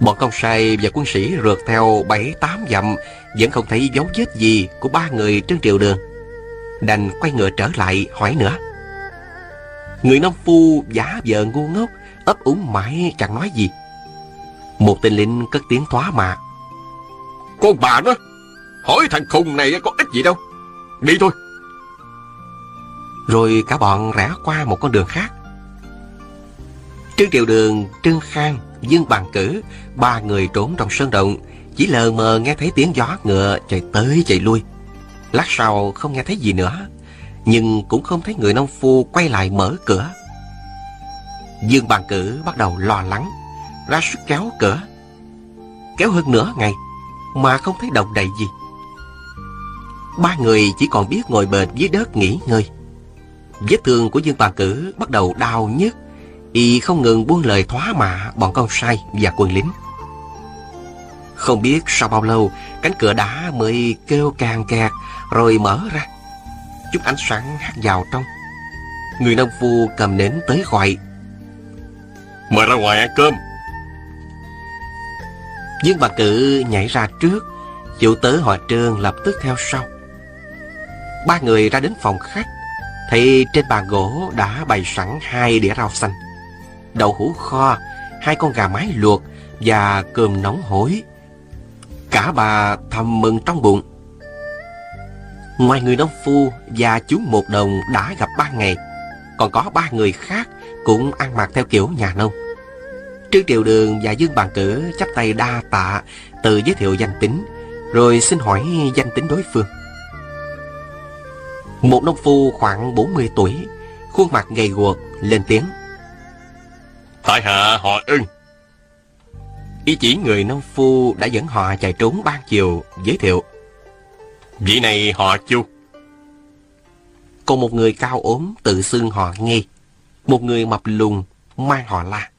Bọn công sai và quân sĩ rượt theo bảy tám dặm Vẫn không thấy dấu vết gì của ba người trên triều đường. Đành quay ngựa trở lại hỏi nữa. Người nông phu giả vờ ngu ngốc ấp úng mãi chẳng nói gì. Một tên lính cất tiếng thoá mạ Con bà nó Hỏi thằng khùng này có ích gì đâu. Đi thôi. Rồi cả bọn rẽ qua một con đường khác. Trương Triều Đường, Trương Khang, Dương Bàn Cử Ba người trốn trong sơn động Chỉ lờ mờ nghe thấy tiếng gió ngựa chạy tới chạy lui. Lát sau không nghe thấy gì nữa Nhưng cũng không thấy người nông phu quay lại mở cửa. Dương Bàn Cử bắt đầu lo lắng Ra sức kéo cửa. Kéo hơn nửa ngày Mà không thấy động đậy gì. Ba người chỉ còn biết ngồi bệt dưới đất nghỉ ngơi. Vết thương của Dương Bàn Cử bắt đầu đau nhức, y không ngừng buông lời thoá mạ bọn con sai và quân lính. Không biết sau bao lâu, cánh cửa đá mới kêu càng kẹt rồi mở ra. Chút ánh sáng hắt vào trong. Người nông phu cầm nến tới gọi. Mời ra ngoài ăn cơm. Dương Bà Cử nhảy ra trước, chủ tớ họ trương lập tức theo sau. Ba người ra đến phòng khách Thấy trên bàn gỗ đã bày sẵn hai đĩa rau xanh Đậu hũ kho Hai con gà mái luộc và cơm nóng hổi. Cả bà thầm mừng trong bụng. Ngoài người nông phu và chú một đồng đã gặp ba ngày, còn có ba người khác cũng ăn mặc theo kiểu nhà nông. Trương Triều Đường và Dương Bàn Cử chắp tay đa tạ, tự giới thiệu danh tính, rồi xin hỏi danh tính đối phương. Một nông phu khoảng 40 tuổi, khuôn mặt gầy guộc, lên tiếng. Tại hạ họ ưng. Ý chỉ người nông phu đã dẫn họ chạy trốn ban chiều, giới thiệu. Vị này họ chu. Còn một người cao ốm tự xưng họ nghe. Một người mập lùn mang họ la.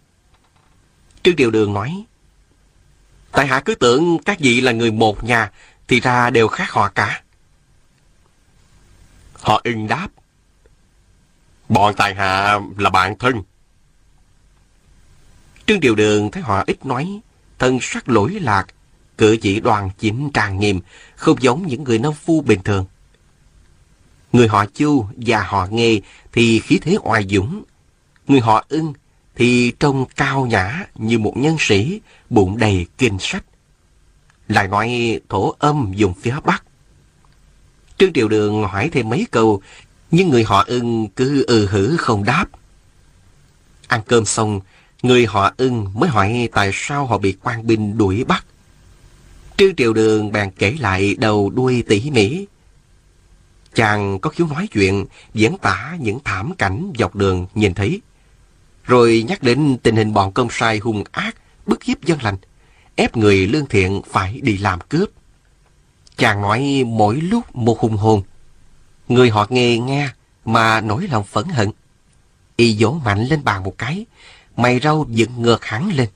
Trương Triều Đường nói. Tại hạ cứ tưởng các vị là người một nhà, thì ra đều khác họ cả. Họ ưng đáp. Bọn tài hạ là bạn thân. Trương điều Đường thấy họ ít nói, thân sắc lỗi lạc, cử chỉ đoàn chỉnh tràn nghiêm, không giống những người nông phu bình thường. Người họ Chu và họ Nghê thì khí thế oai dũng. Người họ Ưng thì trông cao nhã như một nhân sĩ, bụng đầy kinh sách. Lại nói thổ âm dùng phía Bắc. Trương Triều Đường hỏi thêm mấy câu, nhưng người họ ưng cứ ừ hử không đáp. Ăn cơm xong, người họ ưng mới hỏi tại sao họ bị quan binh đuổi bắt. Trương Triều Đường bèn kể lại đầu đuôi tỉ mỉ. Chàng có khiếu nói chuyện, diễn tả những thảm cảnh dọc đường nhìn thấy. Rồi nhắc đến tình hình bọn công sai hung ác, bức hiếp dân lành, ép người lương thiện phải đi làm cướp. Chàng nói mỗi lúc một hùng hồn. Người họ nghe nghe mà nổi lòng phẫn hận. Y vỗ mạnh lên bàn một cái, mày râu dựng ngược hẳn lên.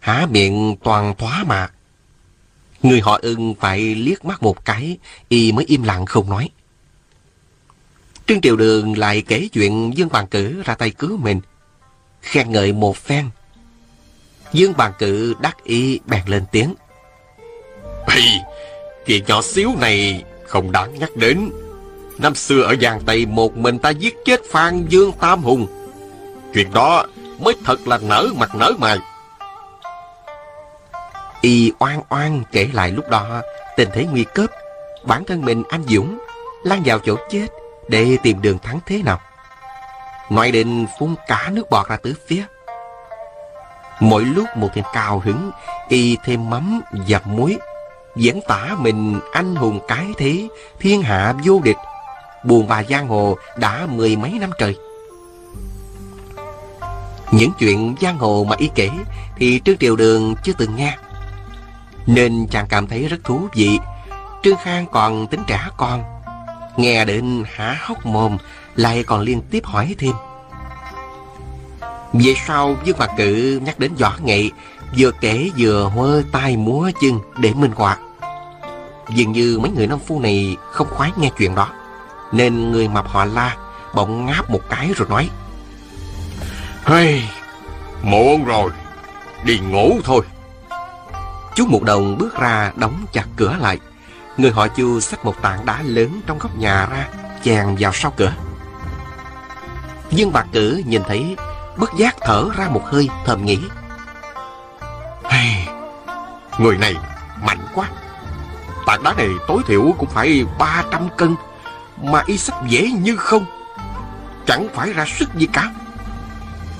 Há miệng toàn thóa mà. Người họ ưng phải liếc mắt một cái, y mới im lặng không nói. Trương Triều Đường lại kể chuyện Dương Bàn Cử ra tay cứu mình, khen ngợi một phen. Dương Bàn Cử đắc ý bèn lên tiếng. Hey, chuyện nhỏ xíu này không đáng nhắc đến. Năm xưa ở Giang Tây một mình ta giết chết Phan Dương Tam Hùng. Chuyện đó mới thật là nở mặt nở mày. Y oan oan kể lại lúc đó tình thế nguy cấp, bản thân mình anh dũng, lan vào chỗ chết để tìm đường thắng thế nào. ngoại định phun cả nước bọt ra tứ phía. Mỗi lúc một thêm cao hứng, y thêm mắm dập muối, diễn tả mình anh hùng cái thế, thiên hạ vô địch, buồn bà giang hồ đã mười mấy năm trời. Những chuyện giang hồ mà y kể thì Trương Triều Đường chưa từng nghe. Nên chàng cảm thấy rất thú vị. Trương Khang còn tính trả con. Nghe đến há hốc mồm, lại còn liên tiếp hỏi thêm. Về sau Dương Mặt Cự nhắc đến võ nghệ, vừa kể vừa hơ tay múa chân để minh họa. Dường như mấy người nông phu này không khoái nghe chuyện đó. Nên người mập họ la bỗng ngáp một cái rồi nói. Hey, muộn rồi, đi ngủ thôi. Chú một đồng bước ra đóng chặt cửa lại. Người họ chu xách một tảng đá lớn trong góc nhà ra, chèn vào sau cửa. Dương Bạc Cử nhìn thấy, bất giác thở ra một hơi thầm nghĩ. Hey, người này mạnh quá. Tảng đá này tối thiểu cũng phải 300 cân, mà y sách dễ như không. Chẳng phải ra sức gì cả.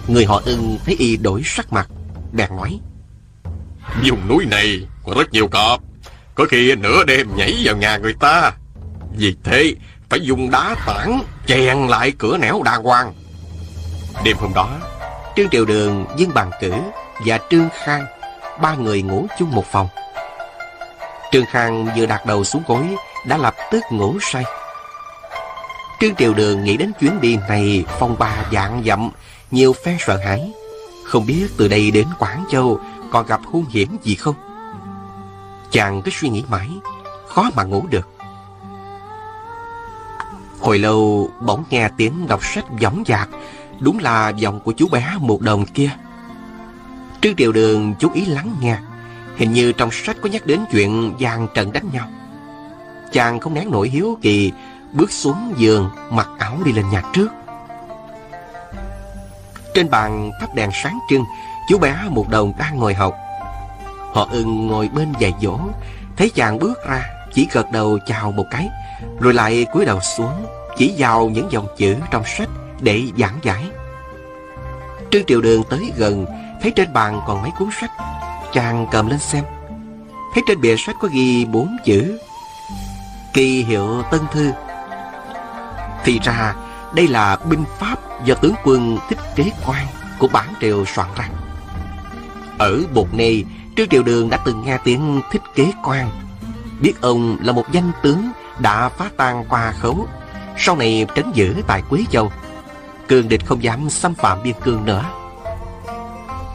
Người họ ưng thấy y đổi sắc mặt, bèn nói. Vùng núi này có rất nhiều cọp, có khi nửa đêm nhảy vào nhà người ta. Vì thế, phải dùng đá tảng chèn lại cửa nẻo đàng hoàng. Đêm hôm đó, Trương Triều Đường, Dương Bàn Cử và Trương Khang, ba người ngủ chung một phòng. Trương Khang vừa đặt đầu xuống gối, đã lập tức ngủ say. Trương Triều Đường nghĩ đến chuyến đi này phong ba dạng dặm, nhiều phen sợ hãi. Không biết từ đây đến Quảng Châu còn gặp hung hiểm gì không? Chàng cứ suy nghĩ mãi, khó mà ngủ được. Hồi lâu bỗng nghe tiếng đọc sách dõng dạc, đúng là giọng của chú bé một đồng kia. Trương Triều Đường chú ý lắng nghe, hình như trong sách có nhắc đến chuyện giang trận đánh nhau. Chàng không nén nổi hiếu kỳ, bước xuống giường, mặc áo đi lên nhà trước. Trên bàn thắp đèn sáng trưng, chú bé một đồng đang ngồi học. Họ ưng ngồi bên dạy dỗ, thấy chàng bước ra, chỉ gật đầu chào một cái, rồi lại cúi đầu xuống, chỉ vào những dòng chữ trong sách để giảng giải. Trương Triều Đường tới gần, thấy trên bàn còn mấy cuốn sách, chàng cầm lên xem. Thấy trên bìa sách có ghi bốn chữ Kỳ hiệu Tân Thư Thì ra đây là binh pháp do tướng quân Thích Kế Quan của bản triều soạn ra. Ở Bột Nê, Trương Triều Đường đã từng nghe tiếng Thích Kế Quan. Biết ông là một danh tướng đã phá tan qua khấu, sau này trấn giữ tại Quế Châu. Cường địch không dám xâm phạm biên cương nữa.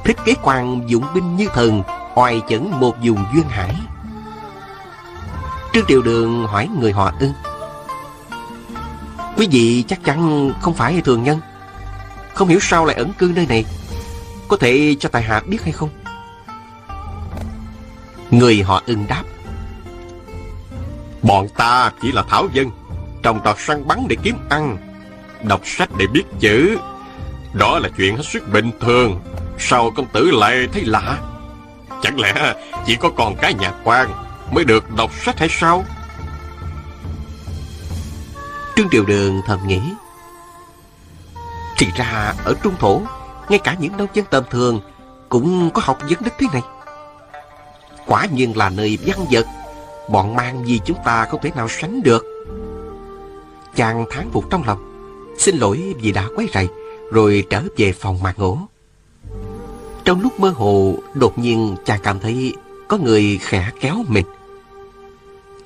Thích Kế Quan dụng binh như thần, oai chấn một vùng duyên hải. Trương Triều Đường hỏi người họ ưng. Quý vị chắc chắn không phải thường nhân không hiểu sao lại ẩn cư nơi này. Có thể cho tài hạ biết hay không? Người họ ưng đáp. Bọn ta chỉ là thảo dân Trồng trọt săn bắn để kiếm ăn Đọc sách để biết chữ. Đó là chuyện hết sức bình thường. Sao công tử lại thấy lạ? Chẳng lẽ chỉ có con cái nhà quan Mới được đọc sách hay sao? Trương Triều Đường thầm nghĩ thì ra, ở Trung Thổ, Ngay cả những nông dân tầm thường Cũng có học vấn đức thế này. Quả nhiên là nơi văn vật, Bọn mang gì chúng ta không thể nào sánh được. Chàng thán phục trong lòng, Xin lỗi vì đã quấy rầy, Rồi trở về phòng mà ngủ. Trong lúc mơ hồ, Đột nhiên chàng cảm thấy Có người khẽ kéo mình.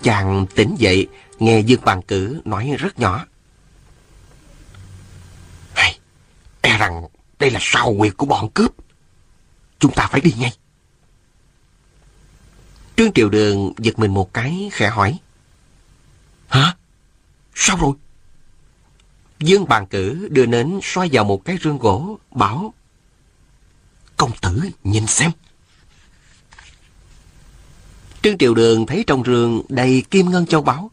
Chàng tỉnh dậy, Nghe Dương Bàn Cử nói rất nhỏ. Hay, e rằng đây là sao quyệt của bọn cướp. Chúng ta phải đi ngay. Trương Triều Đường giật mình một cái khẽ hỏi. Hả? Sao rồi? Dương Bàn Cử đưa nến xoay vào một cái rương gỗ, bảo. Công tử nhìn xem. Trương Triều Đường thấy trong rương đầy kim ngân châu báu.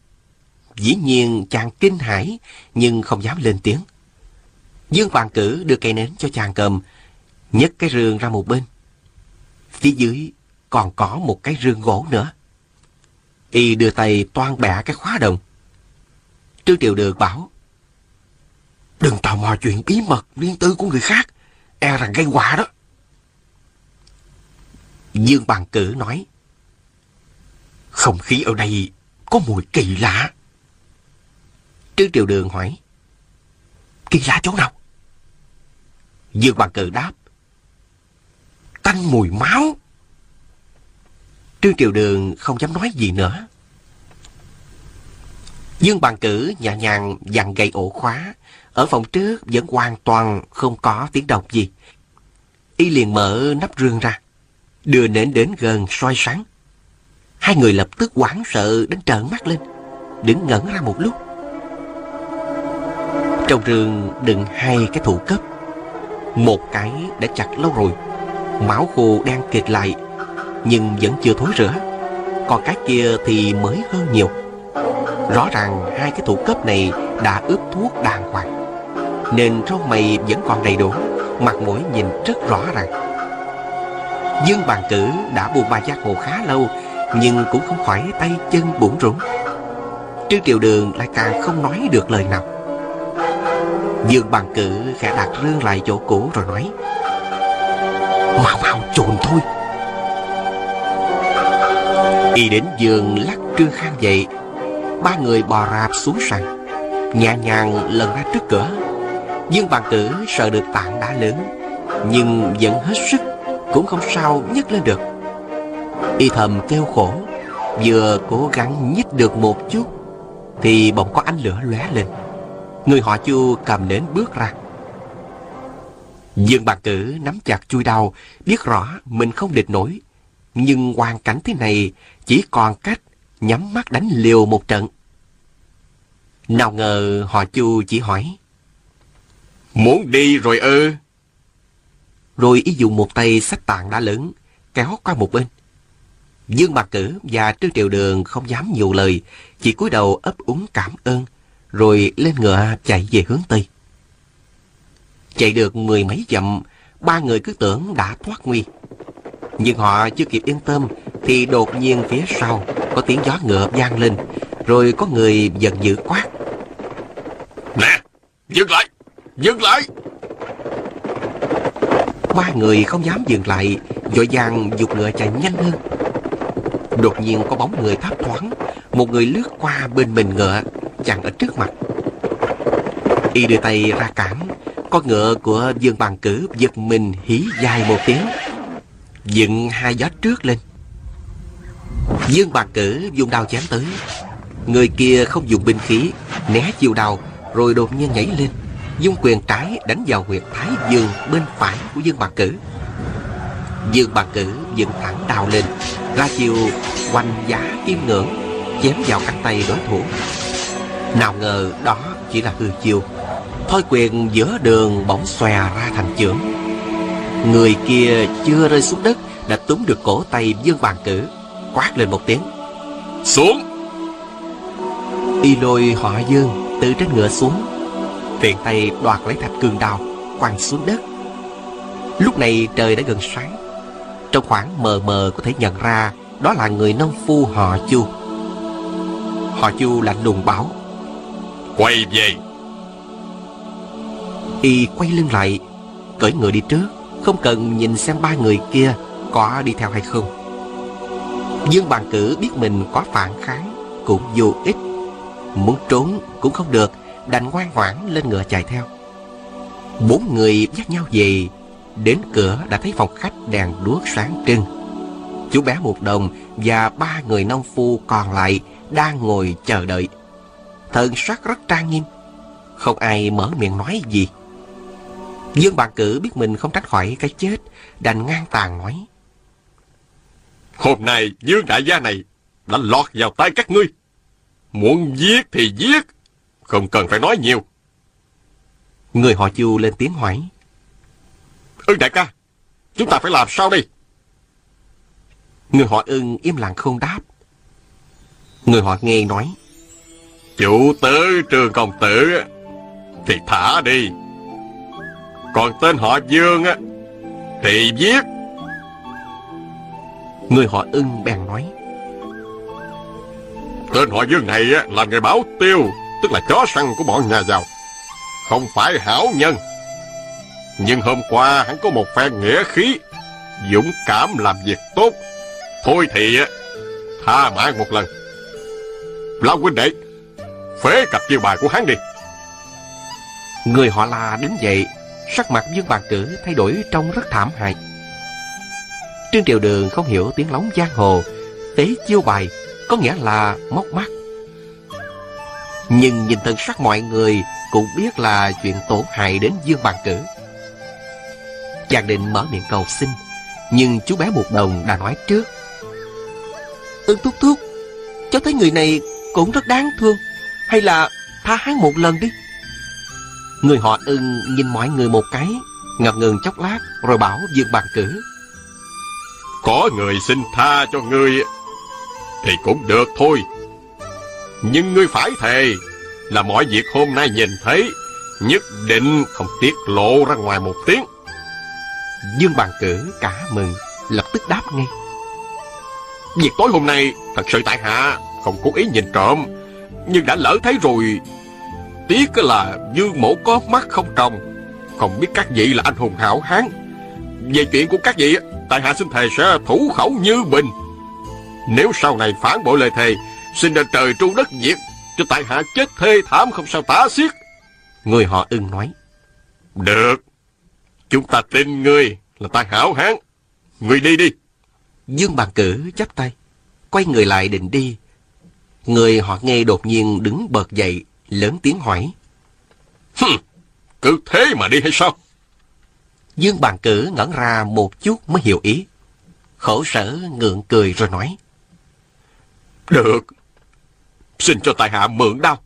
Dĩ nhiên chàng kinh hãi nhưng không dám lên tiếng. Dương Bàn Cử đưa cây nến cho chàng cầm, nhấc cái rương ra một bên. Phía dưới còn có một cái rương gỗ nữa. Y đưa tay toan bẻ cái khóa đồng. Trương Triều Đường bảo, Đừng tò mò chuyện bí mật riêng tư của người khác, e rằng gây họa đó. Dương Bàn Cử nói, Không khí ở đây có mùi kỳ lạ. Trương Triều Đường hỏi. Kỳ lạ chỗ nào? Dương Bằng Cử đáp. Tanh mùi máu. Trương Triều Đường không dám nói gì nữa. Dương Bằng Cử nhẹ nhàng dặn gậy ổ khóa. Ở phòng trước vẫn hoàn toàn không có tiếng động gì. Y liền mở nắp rương ra. Đưa nến đến gần soi sáng. Hai người lập tức hoảng sợ đến trợn mắt lên. Đứng ngẩn ra một lúc. Trong rương đựng hai cái thủ cấp một cái đã chặt lâu rồi. Máu khô đang kệt lại, Nhưng vẫn chưa thối rữa Còn cái kia thì mới hơn nhiều. Rõ ràng hai cái thủ cấp này đã ướp thuốc đàng hoàng. Nên râu mày vẫn còn đầy đủ, Mặt mũi nhìn rất rõ ràng. Dương bàn cử đã buông ba giác hồ khá lâu, Nhưng cũng không khỏi tay chân bủn rủn. Trương Triều Đường lại càng không nói được lời nào. Dương bằng cử khẽ đặt rương lại chỗ cũ rồi nói, Mau mau trồn thôi. Y đến giường lắc Trương Khang dậy. Ba người bò rạp xuống sàn, Nhẹ nhàng lần ra trước cửa. Dương bằng cử sợ được tảng đá lớn, Nhưng vẫn hết sức, Cũng không sao nhấc lên được. Y thầm kêu khổ, Vừa cố gắng nhích được một chút Thì bỗng có ánh lửa lóe lên. Người họ chu cầm nến bước ra. Dương bàn cử nắm chặt chui đau, biết rõ mình không địch nổi. Nhưng hoàn cảnh thế này chỉ còn cách nhắm mắt đánh liều một trận. Nào ngờ họ chu chỉ hỏi. Muốn đi rồi ư? Rồi ý dùng một tay sách tạng đã lớn, kéo qua một bên. Dương Bạc Cử và Trương Triều Đường không dám nhiều lời, chỉ cúi đầu ấp úng cảm ơn, rồi lên ngựa chạy về hướng Tây. Chạy được mười mấy dặm, ba người cứ tưởng đã thoát nguy. Nhưng họ chưa kịp yên tâm Thì đột nhiên phía sau Có tiếng gió ngựa vang lên Rồi có người giận dữ quát Nè Dừng lại Dừng lại Ba người không dám dừng lại Vội vàng dục ngựa chạy nhanh hơn Đột nhiên có bóng người thấp thoáng. Một người lướt qua bên mình ngựa Chặn ở trước mặt. Y đưa tay ra cản. Con ngựa của Dương Bàn Cử giật mình hí dài một tiếng. Dựng hai gió trước lên. Dương Bàn Cử dùng đao chém tới. Người kia không dùng binh khí Né chiều đầu, Rồi đột nhiên nhảy lên. Dung quyền trái đánh vào huyệt Thái Dương bên phải của Dương Bàn Cử. Dương Bàn Cử dựng thẳng đao lên Ra chiều quanh giá kim ngưỡng Chém vào cánh tay đối thủ. Nào ngờ đó chỉ là hư chiêu. Thôi quyền giữa đường bỗng xòe ra thành chưởng. Người kia chưa rơi xuống đất Đã túm được cổ tay Dương Bàn Cử Quát lên một tiếng. Xuống! Y lôi họ Dương từ trên ngựa xuống Tiện tay đoạt lấy thạch cương đao Quăng xuống đất. Lúc này trời đã gần sáng Trong khoảng mờ mờ có thể nhận ra Đó là người nông phu họ Chu. Họ Chu lạnh lùng bảo Quay về. Y quay lưng lại Cởi ngựa đi trước Không cần nhìn xem ba người kia Có đi theo hay không. Dương bàn cử biết mình có phản kháng Cũng vô ích. Muốn trốn cũng không được Đành ngoan ngoãn lên ngựa chạy theo. Bốn người dắt nhau về Đến cửa đã thấy phòng khách đèn đuốc sáng trưng. Chú bé một đồng Và ba người nông phu còn lại Đang ngồi chờ đợi. Thần sắc rất trang nghiêm Không ai mở miệng nói gì. Dương bàn cử biết mình không tránh khỏi cái chết Đành ngang tàn nói. Hôm nay Dương đại gia này Đã lọt vào tay các ngươi. Muốn giết thì giết Không cần phải nói nhiều. Người họ chu lên tiếng hỏi Ưng đại ca. Chúng ta phải làm sao đây? Người họ ưng im lặng không đáp. Người họ nghe nói. Chủ tớ trường công tử á, Thì thả đi. Còn tên họ Dương á Thì giết. Người họ ưng bèn nói. Tên họ Dương này á, là người báo tiêu Tức là chó săn của bọn nhà giàu Không phải hảo nhân nhưng hôm qua hắn có một phen nghĩa khí, Dũng cảm làm việc tốt. Thôi thì, tha mạng một lần. Lão huynh đệ, Phế cặp chiêu bài của hắn đi. Người họ là đứng dậy, Sắc mặt Dương Bàn Cử thay đổi trông rất thảm hại. Trương Triều Đường không hiểu tiếng lóng giang hồ, Tế chiêu bài Có nghĩa là móc mắt. Nhưng nhìn thân sắc mọi người Cũng biết là chuyện tổn hại đến Dương Bàn Cử Chàng định mở miệng cầu xin. Nhưng chú bé một đồng đã nói trước. Ưng thúc thúc, Cháu thấy người này cũng rất đáng thương. Hay là tha hắn một lần đi. Người họ ưng nhìn mọi người một cái, Ngập ngừng chốc lát, Rồi bảo Dương Bàn Cử. Có người xin tha cho người Thì cũng được thôi. Nhưng ngươi phải thề Là mọi việc hôm nay nhìn thấy Nhất định không tiết lộ ra ngoài một tiếng. Dương Bàn Cử cả mừng Lập tức đáp ngay. Việc tối hôm nay Thật sự tại hạ không cố ý nhìn trộm. Nhưng đã lỡ thấy rồi Tiếc là Dương mổ có mắt không trồng Không biết các vị là anh hùng hảo hán. Về chuyện của các vị Tại hạ xin thề sẽ thủ khẩu như bình. Nếu sau này phản bội lời thề Xin đền trời tru đất diệt Cho tại hạ chết thê thảm không sao tả xiết. Người họ ưng nói. Được Chúng ta tin ngươi là tài hảo hán. Ngươi đi đi. Dương Bàn Cử chắp tay Quay người lại định đi. Người họ nghe đột nhiên đứng bật dậy Lớn tiếng hỏi. Hừm, Cứ thế mà đi hay sao? Dương Bàn Cử ngẩn ra một chút mới hiểu ý. Khổ sở ngượng cười rồi nói. Được. Xin cho tại hạ mượn đao.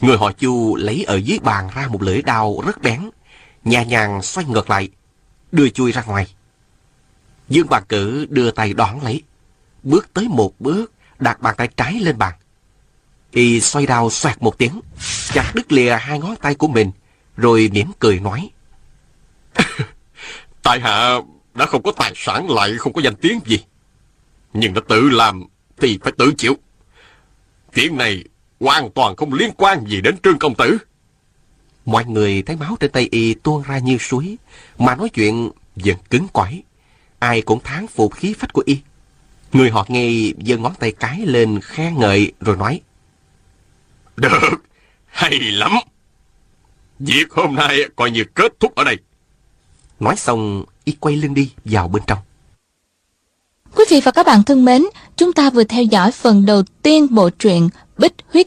Người họ Chu lấy ở dưới bàn ra một lưỡi đao rất bén Nhà nhàng xoay ngược lại, Đưa chui ra ngoài Dương Bàn Cử đưa tay đón lấy, Bước tới một bước, Đặt bàn tay trái lên bàn Y xoay đao xoẹt một tiếng, Chặt đứt lìa hai ngón tay của mình, Rồi mỉm cười nói Tại hạ đã không có tài sản lại không có danh tiếng gì. Nhưng đã tự làm thì phải tự chịu. Chuyện này hoàn toàn không liên quan gì đến Trương Công Tử. Mọi người thấy máu trên tay y tuôn ra như suối, mà nói chuyện vẫn cứng quải. Ai cũng thán phục khí phách của y. Người họ nghe giơ ngón tay cái lên khen ngợi rồi nói. Được, hay lắm. Việc hôm nay coi như kết thúc ở đây. Nói xong, y quay lưng đi vào bên trong. Quý vị và các bạn thân mến, chúng ta vừa theo dõi phần đầu tiên bộ truyện Bích Huyết